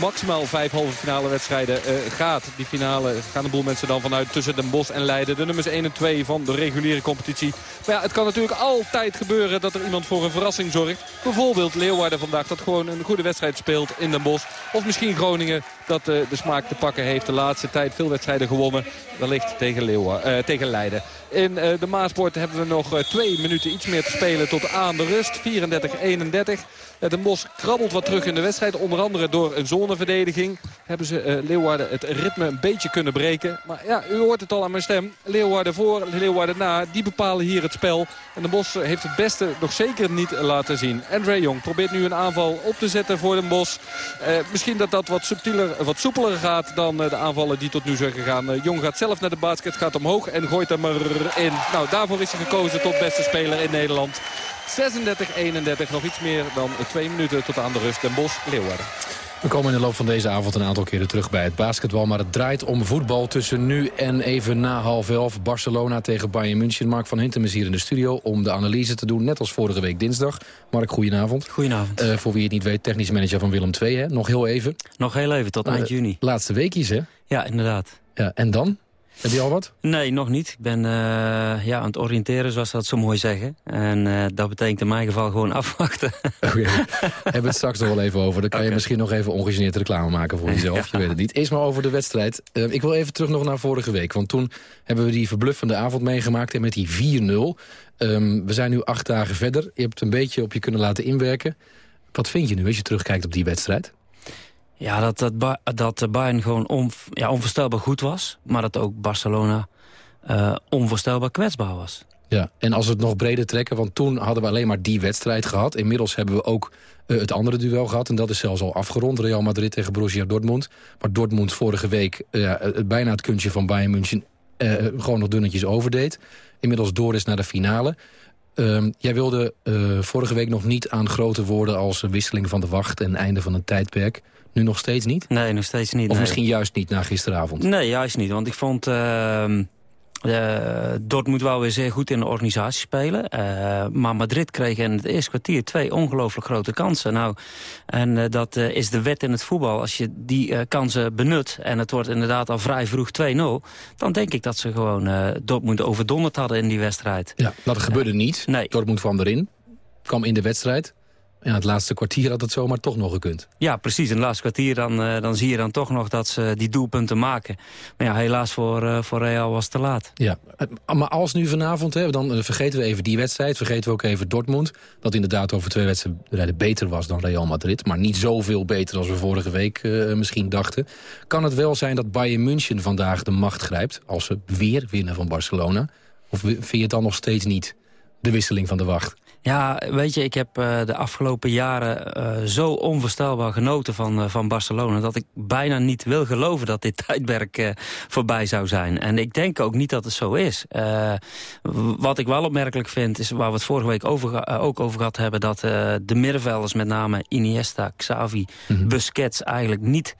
maximaal vijf halve finale wedstrijden gaat. Die finale gaan een boel mensen dan vanuit tussen Den Bosch en Leiden. De nummers 1 en 2 van de reguliere competitie. Maar ja, het kan natuurlijk altijd gebeuren dat er iemand voor een verrassing zorgt. Bijvoorbeeld Leeuwarden vandaag dat gewoon een goede wedstrijd speelt in Den Bosch. Of misschien Groningen dat de smaak te pakken heeft. De laatste tijd veel wedstrijden gewonnen. Wellicht tegen, Leeuwarden, tegen Leiden. In de Maasport hebben we nog twee minuten iets meer te spelen tot aan de rust. 34-31. De Bos krabbelt wat terug in de wedstrijd. Onder andere door een zoneverdediging. Hebben ze uh, Leeuwarden het ritme een beetje kunnen breken. Maar ja, u hoort het al aan mijn stem. Leeuwarden voor, Leeuwarden na. Die bepalen hier het spel. En de Bos heeft het beste nog zeker niet laten zien. Andre Jong probeert nu een aanval op te zetten voor de Bos. Uh, misschien dat dat wat, subtieler, wat soepeler gaat dan uh, de aanvallen die tot nu zijn gegaan. Jong gaat zelf naar de basket, gaat omhoog en gooit hem erin. Nou, daarvoor is hij gekozen tot beste speler in Nederland. 36-31, nog iets meer dan twee minuten tot aan de rust. Den Bos, Leeuwarden. We komen in de loop van deze avond een aantal keren terug bij het basketbal. Maar het draait om voetbal tussen nu en even na half elf. Barcelona tegen Bayern München. Mark van Hintem is hier in de studio om de analyse te doen. Net als vorige week dinsdag. Mark, goedenavond. Goedenavond. Uh, voor wie het niet weet, technisch manager van Willem II. Hè? Nog heel even. Nog heel even, tot eind uh, juni. Laatste weekjes, hè? Ja, inderdaad. Ja, en dan? Heb je al wat? Nee, nog niet. Ik ben uh, ja, aan het oriënteren, zoals ze dat zo mooi zeggen. En uh, dat betekent in mijn geval gewoon afwachten. Oké, okay. hebben we het straks nog wel even over. Dan kan okay. je misschien nog even ongegeneerd reclame maken voor jezelf. Ja. Je weet het niet. Eerst maar over de wedstrijd. Uh, ik wil even terug nog naar vorige week. Want toen hebben we die verbluffende avond meegemaakt. En met die 4-0. Um, we zijn nu acht dagen verder. Je hebt een beetje op je kunnen laten inwerken. Wat vind je nu als je terugkijkt op die wedstrijd? Ja, dat, dat, dat Bayern gewoon on, ja, onvoorstelbaar goed was. Maar dat ook Barcelona uh, onvoorstelbaar kwetsbaar was. Ja, en als we het nog breder trekken, want toen hadden we alleen maar die wedstrijd gehad. Inmiddels hebben we ook uh, het andere duel gehad. En dat is zelfs al afgerond. Real Madrid tegen Borussia Dortmund. Maar Dortmund vorige week uh, bijna het kunstje van Bayern München gewoon nog dunnetjes overdeed. Inmiddels door is naar de finale. Uh, jij wilde vorige week nog niet aan grote woorden als wisseling van de wacht en einde van een tijdperk. Nu nog steeds niet? Nee, nog steeds niet. Of nee. misschien juist niet na gisteravond? Nee, juist niet. Want ik vond... Uh, uh, Dortmund wel weer zeer goed in de organisatie spelen. Uh, maar Madrid kreeg in het eerste kwartier twee ongelooflijk grote kansen. Nou, en uh, dat is de wet in het voetbal. Als je die kansen benut en het wordt inderdaad al vrij vroeg 2-0... dan denk ik dat ze gewoon Dortmund overdonderd hadden in die wedstrijd. Ja, dat gebeurde niet. Nee. Dortmund kwam erin, kwam in de wedstrijd ja, het laatste kwartier had het zomaar toch nog gekund. Ja, precies. In het laatste kwartier dan, uh, dan zie je dan toch nog dat ze die doelpunten maken. Maar ja, helaas voor, uh, voor Real was het te laat. Ja, maar als nu vanavond, hè, dan uh, vergeten we even die wedstrijd. Vergeten we ook even Dortmund. Dat inderdaad over twee wedstrijden beter was dan Real Madrid. Maar niet zoveel beter als we vorige week misschien dachten. Kan het wel zijn dat Bayern München vandaag de macht grijpt... als ze weer winnen van Barcelona? Of vind je het dan nog steeds niet, de wisseling van de wacht? Ja, weet je, ik heb uh, de afgelopen jaren uh, zo onvoorstelbaar genoten van, uh, van Barcelona... dat ik bijna niet wil geloven dat dit tijdperk voorbij zou zijn. En ik denk ook niet dat het zo is. wat ik wel opmerkelijk vind, is waar we het vorige week over, ook over gehad hebben... dat de middenvelders, met name Iniesta, Xavi, mm -hmm. Busquets eigenlijk niet...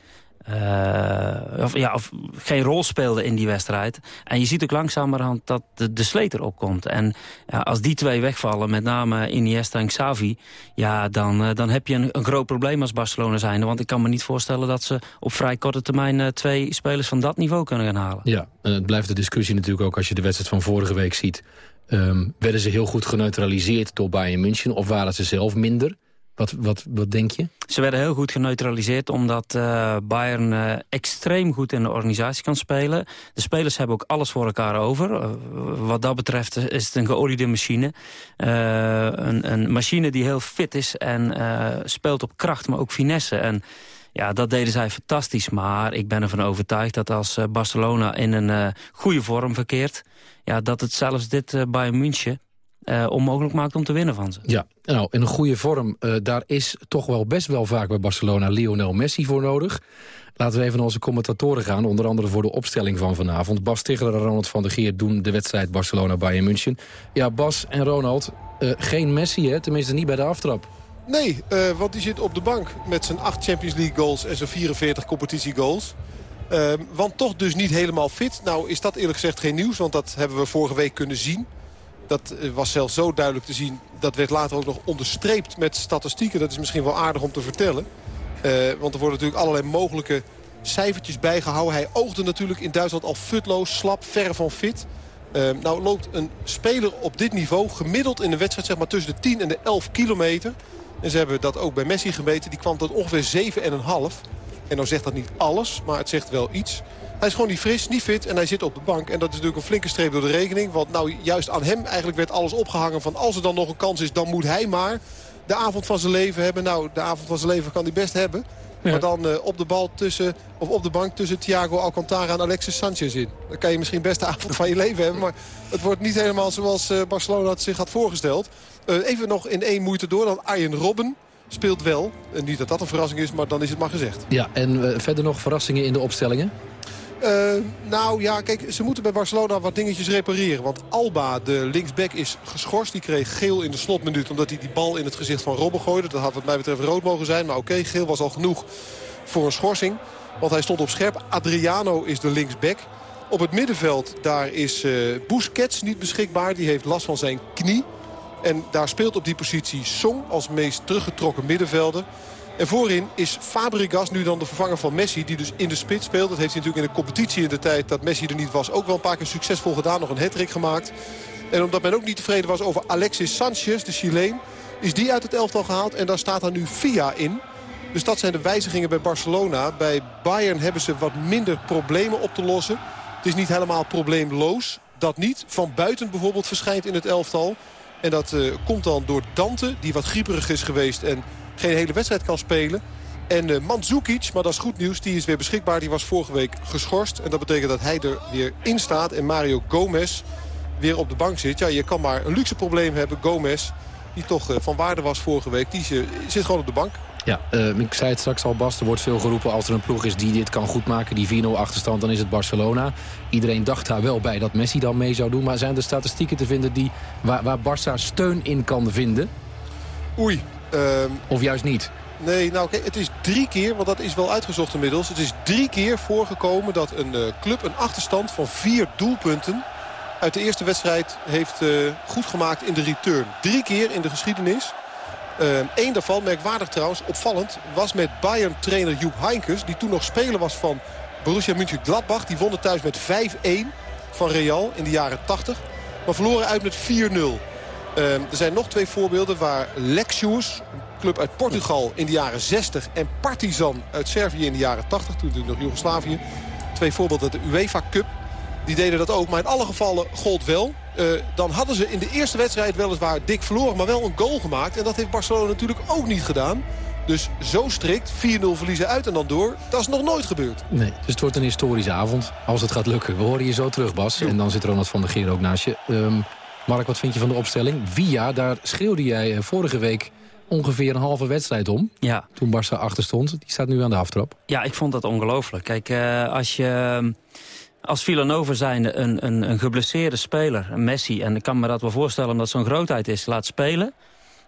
Uh, of, ja, of geen rol speelde in die wedstrijd. En je ziet ook langzamerhand dat de, de sleet erop komt. En ja, als die twee wegvallen, met name Iniesta en Xavi... ja, dan, uh, dan heb je een, groot probleem als Barcelona zijnde. Want ik kan me niet voorstellen dat ze op vrij korte termijn... Uh, twee spelers van dat niveau kunnen gaan halen. Ja, het blijft de discussie natuurlijk ook als je de wedstrijd van vorige week ziet. Um, werden ze heel goed geneutraliseerd door Bayern München... of waren ze zelf minder? Wat, wat, wat denk je? Ze werden heel goed geneutraliseerd omdat uh, Bayern uh, extreem goed in de organisatie kan spelen. De spelers hebben ook alles voor elkaar over. Uh, wat dat betreft is het een geoliede machine. Een, een, machine die heel fit is en speelt op kracht, maar ook finesse. En ja, dat deden zij fantastisch. Maar ik ben ervan overtuigd dat als Barcelona in een goede vorm verkeert... Ja, dat het zelfs dit Bayern München uh, onmogelijk maakt om te winnen van ze. Ja, nou, in een goede vorm, uh, daar is toch wel best wel vaak bij Barcelona Lionel Messi voor nodig. Laten we even naar onze commentatoren gaan, onder andere voor de opstelling van vanavond. Bas Ticheler en Ronald van der Geer doen de wedstrijd Barcelona-Bayern München. Ja, Bas en Ronald, uh, geen Messi, hè? tenminste niet bij de aftrap. Nee, uh, want die zit op de bank met zijn 8 Champions League goals en zijn 44 competitiegoals. Uh, want toch dus niet helemaal fit. Nou is dat eerlijk gezegd geen nieuws, want dat hebben we vorige week kunnen zien. Dat was zelfs zo duidelijk te zien dat werd later ook nog onderstreept met statistieken. Dat is misschien wel aardig om te vertellen. Uh, want er worden natuurlijk allerlei mogelijke cijfertjes bijgehouden. Hij oogde natuurlijk in Duitsland al futloos, slap, ver van fit. Uh, nou loopt een speler op dit niveau gemiddeld in de wedstrijd zeg maar, tussen de 10 en de 11 kilometer. En ze hebben dat ook bij Messi gemeten. Die kwam tot ongeveer 7,5. En nou zegt dat niet alles, maar het zegt wel iets. Hij is gewoon niet fris, niet fit en hij zit op de bank. En dat is natuurlijk een flinke streep door de rekening. Want nou, juist aan hem eigenlijk werd alles opgehangen van... als er dan nog een kans is, dan moet hij maar de avond van zijn leven hebben. Nou, de avond van zijn leven kan hij best hebben. Maar dan uh, op de bal tussen, of op de bank tussen Thiago Alcantara en Alexis Sanchez in. Dan kan je misschien best de avond van je leven hebben. Maar het wordt niet helemaal zoals uh, Barcelona het zich had voorgesteld. Uh, even nog in één moeite door. Dan Arjen Robben speelt wel. En niet dat dat een verrassing is, maar dan is het maar gezegd. Ja, en verder nog verrassingen in de opstellingen? Uh, nou ja, kijk, ze moeten bij Barcelona wat dingetjes repareren. Want Alba, de linksback, is geschorst. Die kreeg geel in de slotminuut omdat hij die bal in het gezicht van Robben gooide. Dat had wat mij betreft rood mogen zijn. Maar oké, geel was al genoeg voor een schorsing. Want hij stond op scherp. Adriano is de linksback. Op het middenveld, daar is uh, Busquets niet beschikbaar. Die heeft last van zijn knie. En daar speelt op die positie Song als meest teruggetrokken middenvelder. En voorin is Fabregas nu dan de vervanger van Messi... die dus in de spits speelt. Dat heeft hij natuurlijk in de competitie in de tijd dat Messi er niet was... ook wel een paar keer succesvol gedaan, nog een hat gemaakt. En omdat men ook niet tevreden was over Alexis Sanchez, de Chileen... is die uit het elftal gehaald en daar staat er nu Via in. Dus dat zijn de wijzigingen bij Barcelona. Bij Bayern hebben ze wat minder problemen op te lossen. Het is niet helemaal probleemloos. Dat niet. Van buiten bijvoorbeeld verschijnt in het elftal. En dat uh, komt dan door Dante, die wat grieperig is geweest... en geen hele wedstrijd kan spelen. En uh, Mandzukic, maar dat is goed nieuws, die is weer beschikbaar. Die was vorige week geschorst. En dat betekent dat hij er weer in staat. En Mario Gomez weer op de bank zit. Ja, je kan maar een luxe probleem hebben. Gomez, die toch uh, van waarde was vorige week, die zit gewoon op de bank. Ja, uh, ik zei het straks al, Bas. Er wordt veel geroepen als er een ploeg is die dit kan goedmaken. Die 4-0 achterstand, dan is het Barcelona. Iedereen dacht daar wel bij dat Messi dan mee zou doen. Maar zijn er statistieken te vinden die, waar, waar Barça steun in kan vinden? Oei, Uh, of juist niet? Nee, nou kijk, het is drie keer, want dat is wel uitgezocht inmiddels. Het is drie keer voorgekomen dat een uh, club een achterstand van vier doelpunten... uit de eerste wedstrijd heeft uh, goed gemaakt in de return. Drie keer in de geschiedenis. Eén ehm, daarvan, merkwaardig trouwens, opvallend... was met Bayern-trainer Joep Heinkes... die toen nog speler was van Borussia Mönchengladbach. Die wonnen thuis met 5-1 van Real in de jaren 80. Maar verloren uit met 4-0. Uh, er zijn nog twee voorbeelden waar Lexus, een club uit Portugal in de jaren 60... en Partizan uit Servië in de jaren 80, toen natuurlijk nog Joegoslavië... twee voorbeelden uit de UEFA Cup, die deden dat ook. Maar in alle gevallen gold wel. Uh, dan hadden ze in de eerste wedstrijd weliswaar dik verloren... maar wel een goal gemaakt. En dat heeft Barcelona natuurlijk ook niet gedaan. Dus zo strikt, 4-0 verliezen uit en dan door, dat is nog nooit gebeurd. Nee, dus het wordt een historische avond, als het gaat lukken. We horen je zo terug, Bas. En dan zit Ronald van der Geer ook naast je. Um, Mark, wat vind je van de opstelling? Via, daar schreeuwde jij eh, vorige week ongeveer een halve wedstrijd om. Ja. Toen Barça achter stond. Die staat nu aan de aftrap. Ja, ik vond dat ongelooflijk. Kijk, uh, als je als Villanova zijnde een, een, een geblesseerde speler, een Messi... en ik kan me dat wel voorstellen omdat zo'n grootheid is, laat spelen...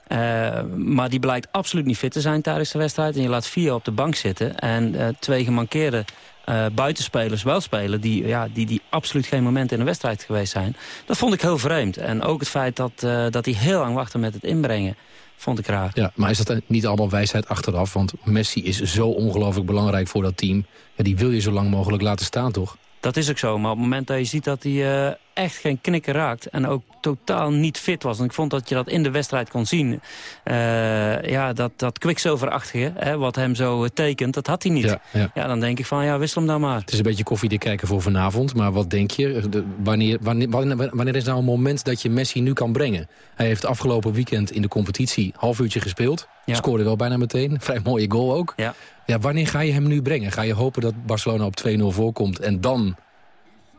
Uh, maar die blijkt absoluut niet fit te zijn tijdens de wedstrijd. En je laat vier op de bank zitten. En uh, twee gemankeerde uh, buitenspelers wel spelen... Die, ja, die, die absoluut geen moment in de wedstrijd geweest zijn. Dat vond ik heel vreemd. En ook het feit dat, uh, dat hij heel lang wachtte met het inbrengen vond ik raar. Ja, maar is dat niet allemaal wijsheid achteraf? Want Messi is zo ongelooflijk belangrijk voor dat team. Ja, die wil je zo lang mogelijk laten staan, toch? Dat is ook zo, maar op het moment dat je ziet dat hij uh, echt geen knikken raakt... en ook totaal niet fit was, en ik vond dat je dat in de wedstrijd kon zien... Uh, ja, dat, dat kwikzilverachtige, hè, wat hem zo tekent, dat had hij niet. Ja, ja. ja, dan denk ik van, ja, wissel hem dan maar. Het is een beetje koffiedik kijken voor vanavond, maar wat denk je? De, wanneer, wanneer, wanneer, wanneer is nou een moment dat je Messi nu kan brengen? Hij heeft afgelopen weekend in de competitie half uurtje gespeeld. Ja. Scoorde wel bijna meteen, vrij mooie goal ook. Ja. Ja, wanneer ga je hem nu brengen? Ga je hopen dat Barcelona op 2-0 voorkomt en dan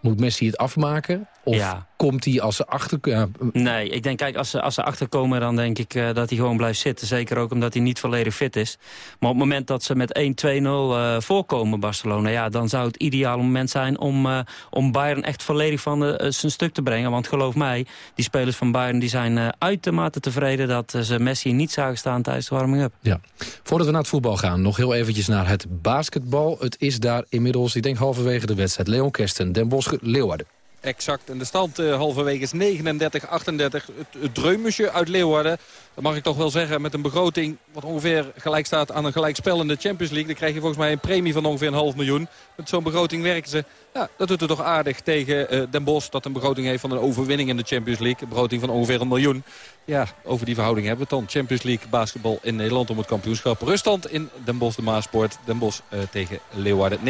moet Messi het afmaken? Of. Komt hij als ze achter... Ja. Nee, ik denk, kijk, als ze, als ze achterkomen... dan denk ik uh, dat hij gewoon blijft zitten. Zeker ook omdat hij niet volledig fit is. Maar op het moment dat ze met 1-2-0 uh, voorkomen, Barcelona... ja, dan zou het ideale moment zijn om, om Bayern echt volledig van zijn stuk te brengen. Want geloof mij, die spelers van Bayern die zijn uitermate tevreden... dat ze Messi niet zagen staan tijdens de warming-up. Ja. Voordat we naar het voetbal gaan, nog heel eventjes naar het basketbal. Het is daar inmiddels, ik denk halverwege de wedstrijd. Leon Kersten, Den Bosch, Leeuwarden. Exact. En de stand uh, halverwege is 39-38. Het, het Dreumusje uit Leeuwarden. Dat mag ik toch wel zeggen. Met een begroting wat ongeveer gelijk staat aan een gelijkspel in de Champions League. Dan krijg je volgens mij een premie van ongeveer een half miljoen. Met zo'n begroting werken ze. Ja, dat doet het toch aardig tegen uh, Den Bosch. Dat een begroting heeft van een overwinning in de Champions League. Een begroting van ongeveer een miljoen. Ja, over die verhouding hebben we het dan. Champions League basketbal in Nederland om het kampioenschap. Ruststand in Den Bosch de Maasport. Den Bosch uh, tegen Leeuwarden 39-38.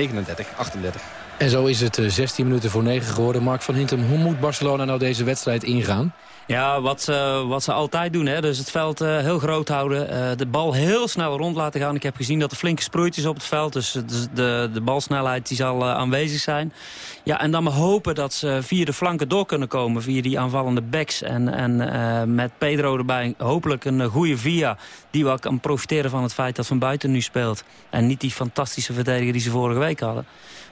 En zo is het 16 minuten voor 9 geworden. Mark van Hintem, hoe moet Barcelona nou deze wedstrijd ingaan? Ja, wat ze, wat ze altijd doen. Hè. Dus het veld uh, heel groot houden. Uh, de bal heel snel rond laten gaan. Ik heb gezien dat er flinke sproeitjes op het veld. Dus de, de, balsnelheid die zal uh, aanwezig zijn. Ja, en dan maar hopen dat ze via de flanken door kunnen komen. Via die aanvallende backs. En, en met Pedro erbij hopelijk een goede via. Die wel kan profiteren van het feit dat Van Buiten nu speelt. En niet die fantastische verdediger die ze vorige week hadden.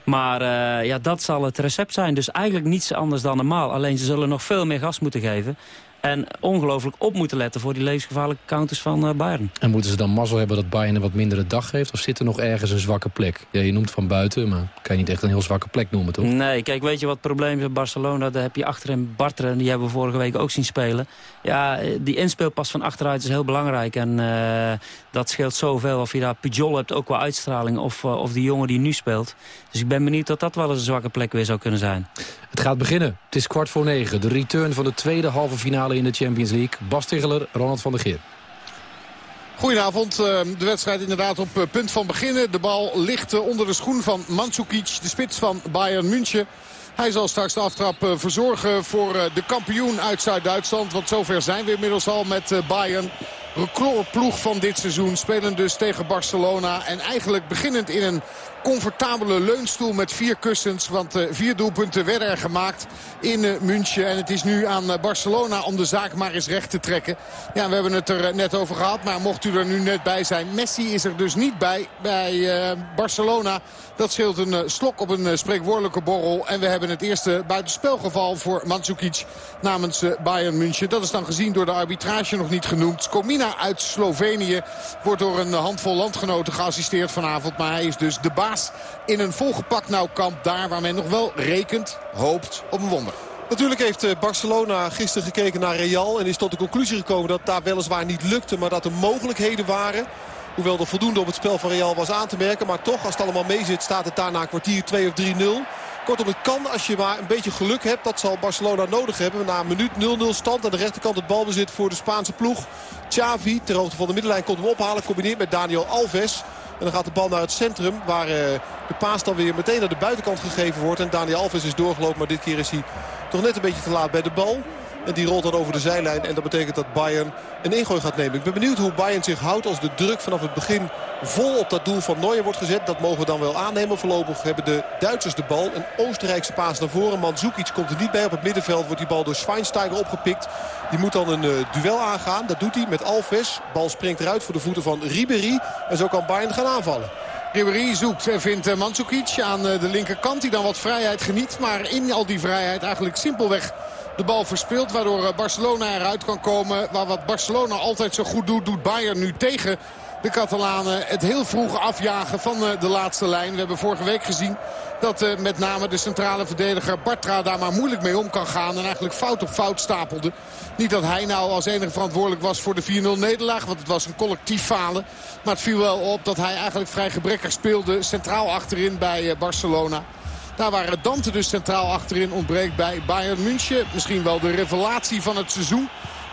Maar uh, ja, dat zal het recept zijn. Dus eigenlijk niets anders dan normaal. Alleen ze zullen nog veel meer gas moeten geven. En ongelooflijk op moeten letten voor die levensgevaarlijke counters van uh, Bayern. En moeten ze dan mazzel hebben dat Bayern een wat mindere dag heeft? Of zit er nog ergens een zwakke plek? Ja, je noemt van buiten, maar kan je niet echt een heel zwakke plek noemen, toch? Nee, kijk, weet je wat het probleem is in Barcelona? Daar heb je achterin Bartre, die hebben we vorige week ook zien spelen. Ja, die inspeelpas van achteruit is heel belangrijk. En uh, dat scheelt zoveel of je daar Pujol hebt, ook qua uitstraling... of, uh, of die jongen die nu speelt. Dus ik ben benieuwd dat dat wel eens een zwakke plek weer zou kunnen zijn. Het gaat beginnen. Het is kwart voor negen. De return van de tweede halve finale in de Champions League. Bas Tegeler, Ronald van der Geer. Goedenavond. De wedstrijd inderdaad op punt van beginnen. De bal ligt onder de schoen van Mandzukic, de spits van Bayern München. Hij zal straks de aftrap verzorgen voor de kampioen uit Zuid-Duitsland. Want zover zijn we inmiddels al met Bayern. Recordploeg van dit seizoen. Spelen dus tegen Barcelona. En eigenlijk beginnend in een comfortabele leunstoel met vier kussens. Want uh, vier doelpunten werden er gemaakt in uh, München. En het is nu aan uh, Barcelona om de zaak maar eens recht te trekken. Ja, we hebben het er net over gehad. Maar mocht u er nu net bij zijn. Messi is er dus niet bij bij Barcelona. Dat scheelt een slok op een spreekwoordelijke borrel. En we hebben het eerste buitenspelgeval voor Mandzukic namens Bayern München. Dat is dan gezien door de arbitrage nog niet genoemd. Komina uit Slovenië wordt door een handvol landgenoten geassisteerd vanavond. Maar hij is dus de baas in een volgepakt nou kamp daar waar men nog wel rekent, hoopt op een wonder. Natuurlijk heeft Barcelona gisteren gekeken naar Real en is tot de conclusie gekomen dat daar weliswaar niet lukte, maar dat er mogelijkheden waren. Hoewel er voldoende op het spel van Real was aan te merken. Maar toch, als het allemaal mee zit, staat het daar na een kwartier 2 of 3-0. Kortom, het kan als je maar een beetje geluk hebt. Dat zal Barcelona nodig hebben. Na een minuut 0-0 stand. Aan de rechterkant het balbezit voor de Spaanse ploeg. Xavi, ter hoogte van de middenlijn, komt hem ophalen. Combineert met Daniel Alves. En dan gaat de bal naar het centrum waar uh, de paas dan weer meteen naar de buitenkant gegeven wordt. En Daniel Alves is doorgelopen, maar dit keer is hij toch net een beetje te laat bij de bal. En die rolt dan over de zijlijn. En dat betekent dat Bayern een ingooi gaat nemen. Ik ben benieuwd hoe Bayern zich houdt als de druk vanaf het begin vol op dat doel van Neuer wordt gezet. Dat mogen we dan wel aannemen. Voorlopig hebben de Duitsers de bal. Een Oostenrijkse paas naar voren. Mandzukic komt er niet bij. Op het middenveld wordt die bal door Schweinsteiger opgepikt. Die moet dan een uh, duel aangaan. Dat doet hij met Alves. Bal springt eruit voor de voeten van Ribéry. En zo kan Bayern gaan aanvallen. Ribéry zoekt en vindt Mandzukic aan de linkerkant. Die dan wat vrijheid geniet. Maar in al die vrijheid eigenlijk simpelweg de bal verspeelt. Waardoor Barcelona eruit kan komen. Waar wat Barcelona altijd zo goed doet, doet Bayern nu tegen de Catalanen. Het heel vroeg afjagen van de laatste lijn. We hebben vorige week gezien dat met name de centrale verdediger Bartra daar maar moeilijk mee om kan gaan. En eigenlijk fout op fout stapelde. Niet dat hij nou als enige verantwoordelijk was voor de 4-0 nederlaag. Want het was een collectief falen. Maar het viel wel op dat hij eigenlijk vrij gebrekkig speelde. Centraal achterin bij Barcelona. Daar waar Dante dus centraal achterin ontbreekt bij Bayern München. Misschien wel de revelatie van het seizoen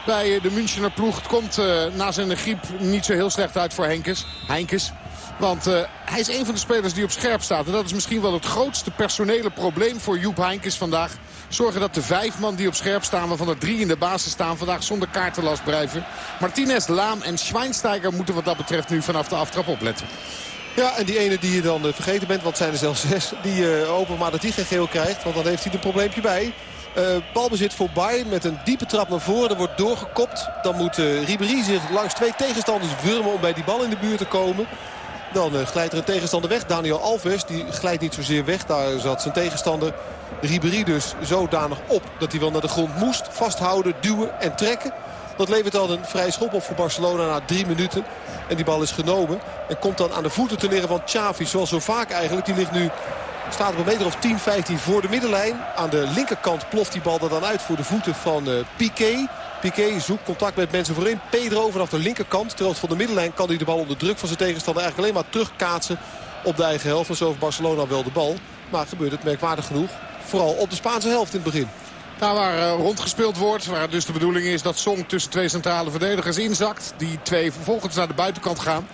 bij de Münchener ploeg. Het komt uh, na zijn griep niet zo heel slecht uit voor Henkes. Heinkes. Want uh, hij is een van de spelers die op scherp staat. En dat is misschien wel het grootste personele probleem voor Joep Heinkes vandaag. Zorgen dat de vijf man die op scherp staan, waarvan er drie in de basis staan, vandaag zonder kaartenlast blijven. Martinez, Laam en Schweinsteiger moeten wat dat betreft nu vanaf de aftrap opletten. Ja, en die ene die je dan uh, vergeten bent, want zijn er zelfs zes, die uh, hopen maar dat hij geen geel krijgt. Want dan heeft hij een probleempje bij. Uh, balbezit voor Bayern met een diepe trap naar voren. Er wordt doorgekopt. Dan moet Ribéry zich langs twee tegenstanders wurmen om bij die bal in de buurt te komen. Dan glijdt er een tegenstander weg. Daniel Alves, die glijdt niet zozeer weg. Daar zat zijn tegenstander Ribéry dus zodanig op dat hij wel naar de grond moest. Vasthouden, duwen en trekken. Dat levert dan een vrij schop op voor Barcelona na drie minuten. En die bal is genomen. En komt dan aan de voeten te liggen van Xavi. Zoals zo vaak eigenlijk. Die ligt nu Staat op een meter of 10, 15 voor de middenlijn. Aan de linkerkant ploft die bal er dan uit voor de voeten van uh, Piqué. Piqué zoekt contact met mensen voorin. Pedro vanaf de linkerkant. Terwijl van de middenlijn kan hij de bal onder druk van zijn tegenstander eigenlijk alleen maar terugkaatsen op de eigen helft. En zo heeft Barcelona wel de bal. Maar gebeurt het merkwaardig genoeg. Vooral op de Spaanse helft in het begin. Waar uh, rondgespeeld wordt, waar dus de bedoeling is dat Song tussen twee centrale verdedigers inzakt. Die twee vervolgens naar de buitenkant gaan.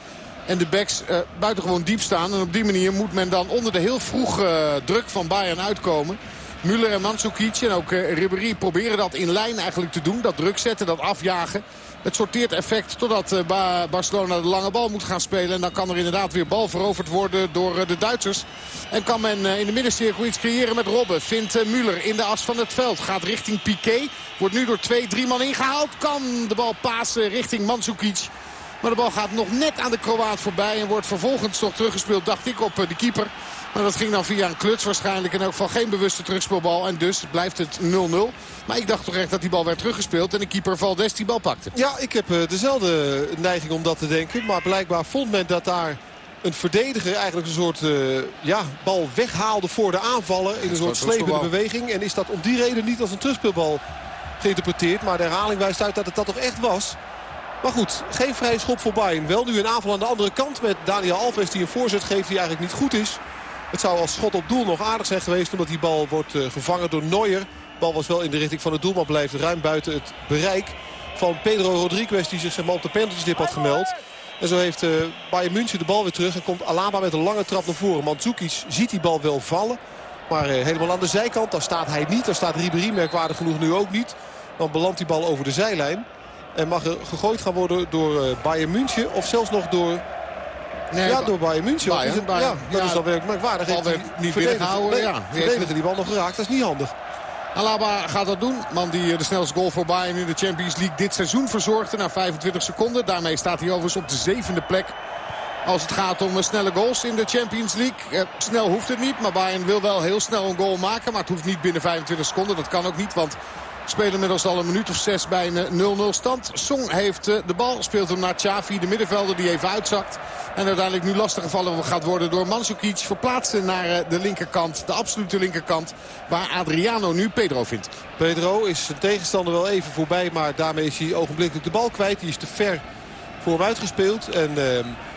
En de backs uh, buitengewoon diep staan. En op die manier moet men dan onder de heel vroeg uh, druk van Bayern uitkomen. Müller en Mandzukic en ook uh, Ribéry proberen dat in lijn eigenlijk te doen. Dat druk zetten, dat afjagen. Het sorteert effect totdat uh, Barcelona de lange bal moet gaan spelen. En dan kan er inderdaad weer bal veroverd worden door uh, de Duitsers. En kan men in de middencirkel iets creëren met Robben. Vindt Müller in de as van het veld. Gaat richting Piqué. Wordt nu door twee, drie man ingehaald. Kan de bal pasen richting Mandzukic. Maar de bal gaat nog net aan de Kroaat voorbij. En wordt vervolgens toch teruggespeeld, dacht ik, op de keeper. Maar dat ging dan via een kluts waarschijnlijk. En ook van geen bewuste terugspeelbal. En dus blijft het 0-0. Maar ik dacht toch echt dat die bal werd teruggespeeld. En de keeper Valdes die bal pakte. Ja, ik heb uh, dezelfde neiging om dat te denken. Maar blijkbaar vond men dat daar een verdediger eigenlijk een soort uh, ja, bal weghaalde voor de aanvallen. In een soort slepende beweging. En is dat om die reden niet als een terugspeelbal geïnterpreteerd. Maar de herhaling wijst uit dat het dat toch echt was. Maar goed, geen vrije schop voor Bayern. Wel nu een aanval aan de andere kant met Daniel Alves die een voorzet geeft die eigenlijk niet goed is. Het zou als schot op doel nog aardig zijn geweest omdat die bal wordt uh, gevangen door Neuer. De bal was wel in de richting van het doel, maar blijft ruim buiten het bereik van Pedro Rodriguez die zich maar, op de penaltystip had gemeld. En zo heeft uh, Bayern München de bal weer terug en komt Alaba met een lange trap naar voren. Mandzukic ziet die bal wel vallen, maar uh, helemaal aan de zijkant, daar staat hij niet. Daar staat Ribéry merkwaardig genoeg nu ook niet. Dan belandt die bal over de zijlijn. En mag er gegooid gaan worden door Bayern München of zelfs nog door... Nee, ja, door Bayern München. Bayern, het, Bayern. Ja, dat ja, is dan werkelijk merkwaardig. Bal werd niet binnengehouden. Ja, verdediger die bal nog geraakt, dat is niet handig. Alaba gaat dat doen. Man die de snelste goal voor Bayern in de Champions League dit seizoen verzorgde. Na 25 seconden. Daarmee staat hij overigens op de zevende plek. Als het gaat om snelle goals in de Champions League. Eh, snel hoeft het niet. Maar Bayern wil wel heel snel een goal maken. Maar het hoeft niet binnen 25 seconden. Dat kan ook niet. Want spelen inmiddels al een minuut of zes bij een 0-0 stand. Song heeft de bal, speelt hem naar Xavi, de middenvelder die even uitzakt. En uiteindelijk nu lastig gevallen gaat worden door Mandzukic. Verplaatsen naar de linkerkant, de absolute linkerkant. Waar Adriano nu Pedro vindt. Pedro is zijn tegenstander wel even voorbij. Maar daarmee is hij ogenblikkelijk de bal kwijt. Die is te ver voor hem uitgespeeld. En...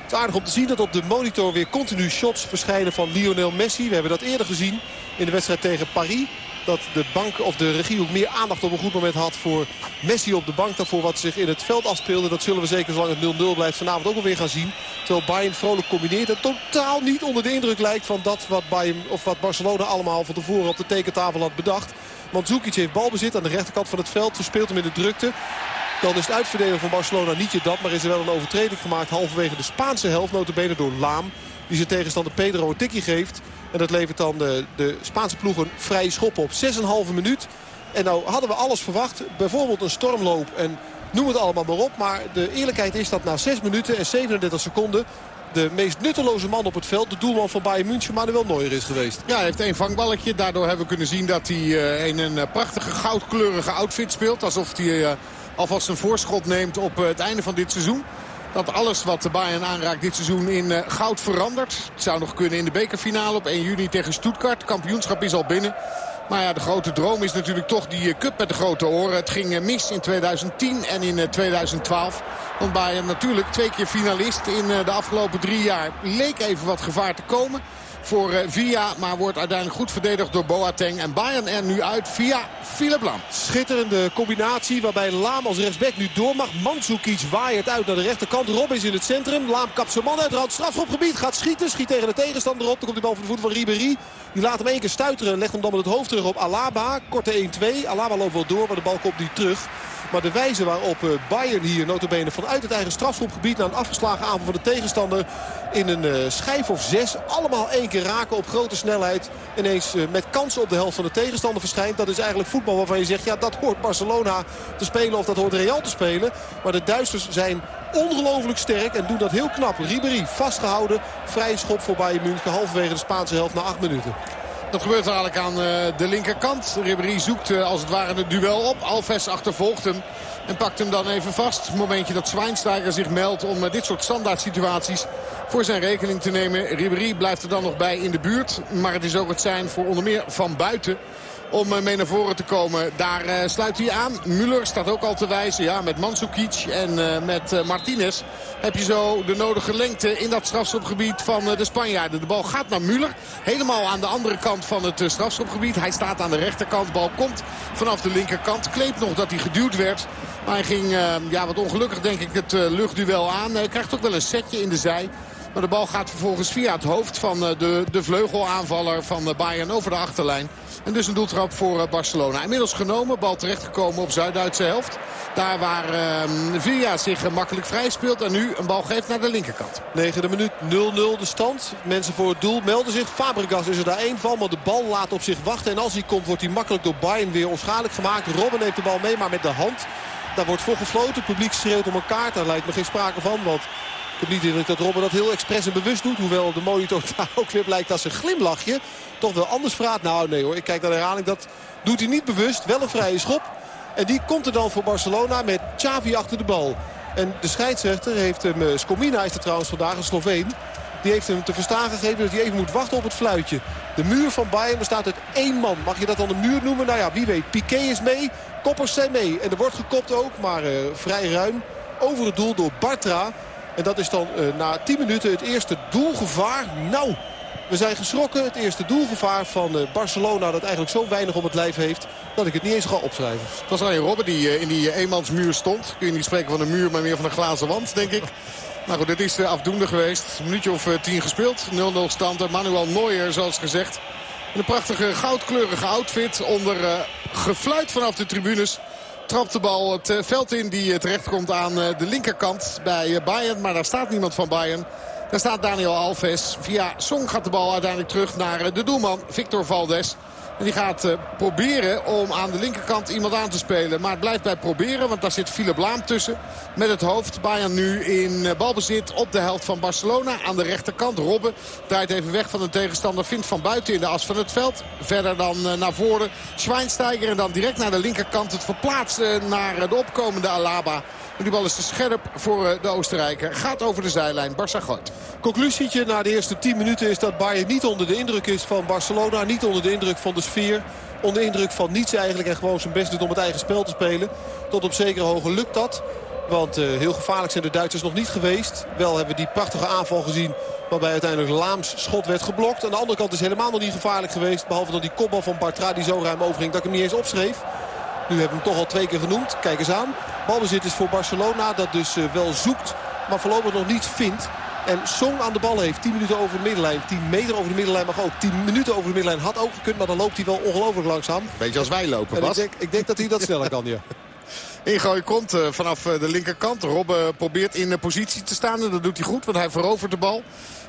Het is aardig om te zien dat op de monitor weer continu shots verschijnen van Lionel Messi. We hebben dat eerder gezien in de wedstrijd tegen Paris dat de bank of de regie ook meer aandacht op een goed moment had voor Messi op de bank dan voor wat zich in het veld afspeelde. Dat zullen we zeker zolang het 0-0 blijft vanavond ook alweer gaan zien. Terwijl Bayern vrolijk combineert en totaal niet onder de indruk lijkt van dat wat, Bayern, of wat Barcelona allemaal van tevoren op de tekentafel had bedacht. Mandzukic heeft balbezit aan de rechterkant van het veld. Verspeelt hem in de drukte. Dan is het uitverdelen van Barcelona niet je dat. Maar is er wel een overtreding gemaakt halverwege de Spaanse helft. Notabene door Laam. Die zijn tegenstander Pedro een tikje geeft. En dat levert dan de, de Spaanse ploeg een vrije schop op. 6,5 minuut. En nou hadden we alles verwacht. Bijvoorbeeld een stormloop en noem het allemaal maar op. Maar de eerlijkheid is dat na 6 minuten en 37 seconden de meest nutteloze man op het veld. De doelman van Bayern München, Manuel Neuer is geweest. Ja, hij heeft één vangballetje. Daardoor hebben we kunnen zien dat hij uh, in een prachtige goudkleurige outfit speelt. Alsof hij uh, alvast een voorschot neemt op het einde van dit seizoen. Dat alles wat de Bayern aanraakt dit seizoen in uh, goud verandert. Het zou nog kunnen in de bekerfinale op 1 juni tegen Stuttgart. Kampioenschap is al binnen. Maar ja, de grote droom is natuurlijk toch die uh, cup met de grote oren. Het ging uh, mis in 2010 en in 2012. Want Bayern natuurlijk twee keer finalist in de afgelopen drie jaar. Leek even wat gevaar te komen voor uh, Via. Maar wordt uiteindelijk goed verdedigd door Boateng. En Bayern er nu uit via Philip. Schitterende combinatie waarbij Laam als rechtsback nu door mag. Mandzukic waait uit naar de rechterkant. Rob is in het centrum. Laam kapt zijn man uit. Rand strafschopgebied. Gaat schieten. Schiet tegen de tegenstander op. Dan komt de bal voor de voeten van Ribéry. Die laat hem één keer stuiteren. En legt hem dan met het hoofd terug op Alaba. Korte 1-2. Alaba loopt wel door. Maar de bal komt niet terug. Maar de wijze waarop Bayern hier notabene vanuit het eigen strafschopgebied... na een afgeslagen aanval van de tegenstander in een uh, schijf of zes... allemaal één keer raken op grote snelheid. Ineens uh, met kansen op de helft van de tegenstander verschijnt. Dat is eigenlijk voetbal waarvan je zegt... ja, dat hoort Barcelona te spelen of dat hoort Real te spelen. Maar de Duitsers zijn ongelooflijk sterk en doen dat heel knap. Ribéry vastgehouden. Vrije schop voor Bayern München halverwege de Spaanse helft na acht minuten. Dat gebeurt eigenlijk aan de linkerkant. Ribéry zoekt als het ware het duel op. Alves achtervolgt hem. En pakt hem dan even vast. Momentje dat Schweinsteiger zich meldt om dit soort standaard situaties voor zijn rekening te nemen. Ribéry blijft er dan nog bij in de buurt. Maar het is ook het zijn voor onder meer van buiten om mee naar voren te komen. Daar uh, sluit hij aan. Müller staat ook al te wijzen. Ja, met Mandzukic en uh, met Martinez heb je zo de nodige lengte in dat strafschopgebied van de Spanjaarden. De bal gaat naar Müller. Helemaal aan de andere kant van het strafschopgebied. Hij staat aan de rechterkant. De bal komt vanaf de linkerkant. Kleept nog dat hij geduwd werd. Maar hij ging ja, wat ongelukkig denk ik het luchtduel aan. Hij krijgt ook wel een setje in de zij. Maar de bal gaat vervolgens via het hoofd van de, de vleugelaanvaller van Bayern over de achterlijn. En dus een doeltrap voor Barcelona. Inmiddels genomen, bal terechtgekomen op Zuid-Duitse helft. Daar waar uh, Villa zich makkelijk vrij speelt. En nu een bal geeft naar de linkerkant. Negende minuut 0-0 de stand. Mensen voor het doel melden zich. Fabregas is er daar één van. Maar de bal laat op zich wachten. En als hij komt wordt hij makkelijk door Bayern weer onschadelijk gemaakt. Robben heeft de bal mee, maar met de hand. Daar wordt voor gefloten. Het publiek schreeuwt om elkaar. Daar lijkt me geen sprake van. Want ik heb niet dat Robben dat heel expres en bewust doet. Hoewel de monitor daar ook weer blijkt dat zijn glimlachje toch wel anders vraagt. Nou nee hoor, ik kijk naar de herhaling. Dat doet hij niet bewust. Wel een vrije schop. En die komt er dan voor Barcelona met Xavi achter de bal. En de scheidsrechter heeft hem, uh, Skomina is er trouwens vandaag, een Sloveen. Die heeft hem te verstaan gegeven dat hij even moet wachten op het fluitje. De muur van Bayern bestaat uit één man. Mag je dat dan een muur noemen? Nou ja, wie weet. Piqué is mee, koppers zijn mee. En er wordt gekopt ook, maar uh, vrij ruim. Over het doel door Bartra. En dat is dan uh, na 10 minuten het eerste doelgevaar. Nou, we zijn geschrokken. Het eerste doelgevaar van Barcelona dat eigenlijk zo weinig op het lijf heeft... dat ik het niet eens ga opschrijven. Het was alleen Robben die in die eenmansmuur stond. Kun je niet spreken van een muur, maar meer van een glazen wand, denk ik. Nou goed, dit is afdoende geweest. Een minuutje of tien gespeeld. 0-0 stand. Manuel Neuer, zoals gezegd. In een prachtige goudkleurige outfit. Onder uh, gefluit vanaf de tribunes. Trapt de bal het veld in die terechtkomt aan de linkerkant bij Bayern. Maar daar staat niemand van Bayern. Daar staat Daniel Alves. Via Song gaat de bal uiteindelijk terug naar de doelman Victor Valdes. En die gaat uh, proberen om aan de linkerkant iemand aan te spelen. Maar het blijft bij proberen, want daar zit Philip Laam tussen. Met het hoofd. Bayern nu in uh, balbezit op de helft van Barcelona. Aan de rechterkant. Robben draait even weg van de tegenstander. Vindt van buiten in de as van het veld. Verder dan naar voren. Schweinsteiger en dan direct naar de linkerkant. Het verplaatsen naar de opkomende Alaba. Maar die bal is te scherp voor de Oostenrijker. Gaat over de zijlijn. Barça gooit. Conclusietje na de eerste 10 minuten is dat Bayern niet onder de indruk is van Barcelona. Niet onder de indruk van de sfeer. Onder indruk van niets eigenlijk. En gewoon zijn best doet om het eigen spel te spelen. Tot op zekere hoogte lukt dat. Want uh, heel gevaarlijk zijn de Duitsers nog niet geweest. Wel hebben we die prachtige aanval gezien. Waarbij uiteindelijk Laams schot werd geblokt. Aan de andere kant is helemaal nog niet gevaarlijk geweest. Behalve dan die kopbal van Bartra die zo ruim overging dat ik hem niet eens opschreef. Nu hebben we hem toch al twee keer genoemd. Kijk eens aan. Balbezit is voor Barcelona. Dat dus uh, wel zoekt. Maar voorlopig nog niets vindt. En Song aan de bal heeft 10 minuten over de middenlijn. 10 meter over de middenlijn mag ook. 10 minuten over de middenlijn had ook gekund. Maar dan loopt hij wel ongelooflijk langzaam. Beetje als wij lopen, Bas. Ik denk, ik denk dat hij dat sneller kan, ja. Ingooi komt uh, vanaf de linkerkant. Robben probeert in positie te staan. En dat doet hij goed, want hij verovert de bal.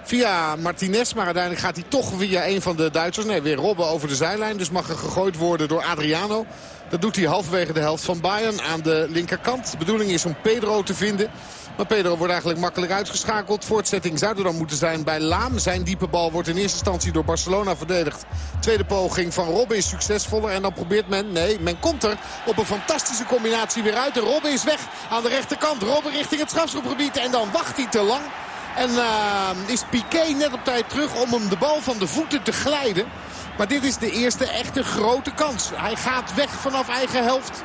Via Martinez, maar uiteindelijk gaat hij toch via een van de Duitsers. Nee, weer Robben over de zijlijn. Dus mag er gegooid worden door Adriano. Dat doet hij halverwege de helft van Bayern aan de linkerkant. De bedoeling is om Pedro te vinden. Maar Pedro wordt eigenlijk makkelijk uitgeschakeld. Voortzetting zou er dan moeten zijn bij Laam. Zijn diepe bal wordt in eerste instantie door Barcelona verdedigd. Tweede poging van Robben is succesvoller. En dan probeert men, nee, men komt er op een fantastische combinatie weer uit. En Robben is weg aan de rechterkant. Robben richting het strafschopgebied. En dan wacht hij te lang. En uh, is Piqué net op tijd terug om hem de bal van de voeten te glijden. Maar dit is de eerste echte grote kans. Hij gaat weg vanaf eigen helft.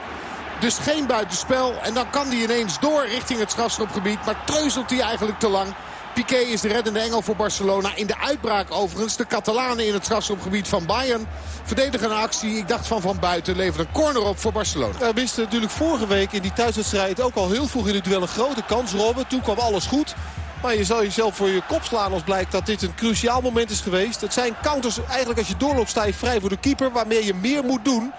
Dus geen buitenspel. En dan kan hij ineens door richting het strafschopgebied. Maar treuzelt hij eigenlijk te lang. Piqué is de reddende engel voor Barcelona. In de uitbraak overigens de Catalanen in het strafschopgebied van Bayern. Verdedigen een actie. Ik dacht van van buiten levert een corner op voor Barcelona. We wisten natuurlijk vorige week in die thuiswedstrijd ook al heel vroeg in het duel een grote kans. Robben, toen kwam alles goed. Maar je zal jezelf voor je kop slaan als blijkt dat dit een cruciaal moment is geweest. Het zijn counters, eigenlijk als je doorloopt sta je vrij voor de keeper. Waarmee je meer moet doen.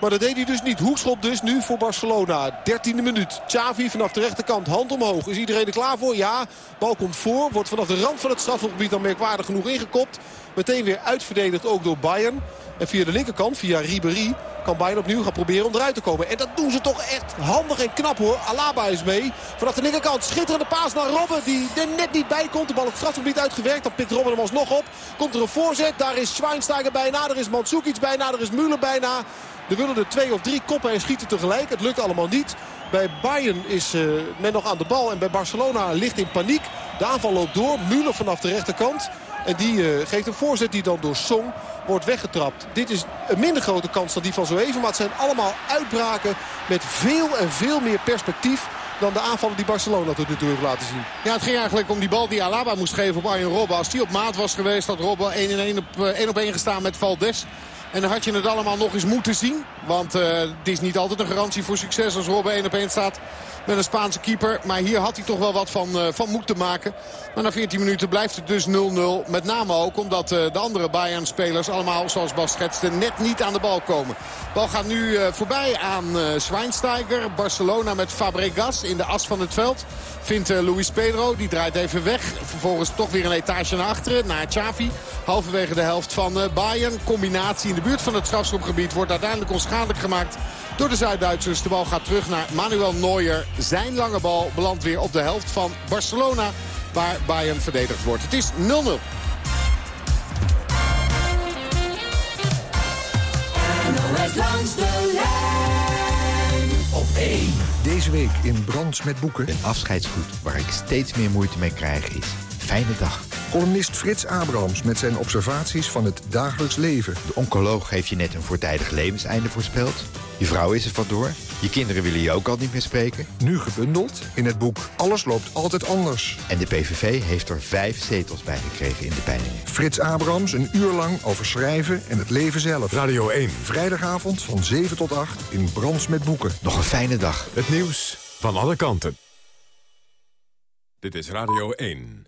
Maar dat deed hij dus niet. Hoekschop dus nu voor Barcelona. 13e minuut. Xavi vanaf de rechterkant. Hand omhoog. Is iedereen er klaar voor? Ja. Bal komt voor. Wordt vanaf de rand van het strafgebied dan merkwaardig genoeg ingekopt. Meteen weer uitverdedigd ook door Bayern. En via de linkerkant, via Ribéry, kan Bayern opnieuw gaan proberen om eruit te komen. En dat doen ze toch echt handig en knap hoor. Alaba is mee. Vanaf de linkerkant schitterende paas naar Robben. Die er net niet bij komt. De bal het strafgebied uitgewerkt. Dan pikt Robben hem alsnog op. Komt er een voorzet. Daar is Schweinsteiger bijna. Er is Mandzukic bijna. Er is Müller bijna. Er willen er twee of drie koppen en schieten tegelijk. Het lukt allemaal niet. Bij Bayern is uh, men nog aan de bal. En bij Barcelona ligt in paniek. De aanval loopt door. Müller vanaf de rechterkant. En die uh, geeft een voorzet die dan door Song wordt weggetrapt. Dit is een minder grote kans dan die van zo even. Maar het zijn allemaal uitbraken met veel en veel meer perspectief dan de aanvallen die Barcelona tot nu toe heeft laten zien. Ja, het ging eigenlijk om die bal die Alaba moest geven op Arjen Robben. Als die op maat was geweest, had Robben 1 in 1 op 1 op 1 gestaan met Valdes. En dan had je het allemaal nog eens moeten zien. Want uh, het is niet altijd een garantie voor succes als Robben 1 op 1 staat met een Spaanse keeper. Maar hier had hij toch wel wat van, uh, van moeten maken. Maar na 14 minuten blijft het dus 0-0. Met name ook omdat uh, de andere Bayern-spelers allemaal, zoals Bas schetste, net niet aan de bal komen. De bal gaat nu voorbij aan Schweinsteiger. Barcelona met Fabregas in de as van het veld. Vindt Luis Pedro, die draait even weg. Vervolgens toch weer een etage naar achteren, naar Xavi. Halverwege de helft van Bayern. Combinatie in de buurt van het strafschopgebied wordt uiteindelijk onschadelijk gemaakt door de Zuid-Duitsers. De bal gaat terug naar Manuel Neuer. Zijn lange bal belandt weer op de helft van Barcelona. Waar Bayern verdedigd wordt. Het is 0-0. langs de lijn op 1. Deze week in Brands met Boeken. Een afscheidsgoed waar ik steeds meer moeite mee krijg is... Fijne dag. Columnist Frits Abrahams met zijn observaties van het dagelijks leven. De oncoloog heeft je net een voortijdig levenseinde voorspeld. Je vrouw is er vandoor. Je kinderen willen je ook al niet meer spreken. Nu gebundeld in het boek Alles loopt altijd anders. En de PVV heeft er vijf zetels bij gekregen in de peilingen. Frits Abrahams een uur lang over schrijven en het leven zelf. Radio 1. Vrijdagavond van 7 tot 8 in Brands met Boeken. Nog een fijne dag. Het nieuws van alle kanten. Dit is Radio 1.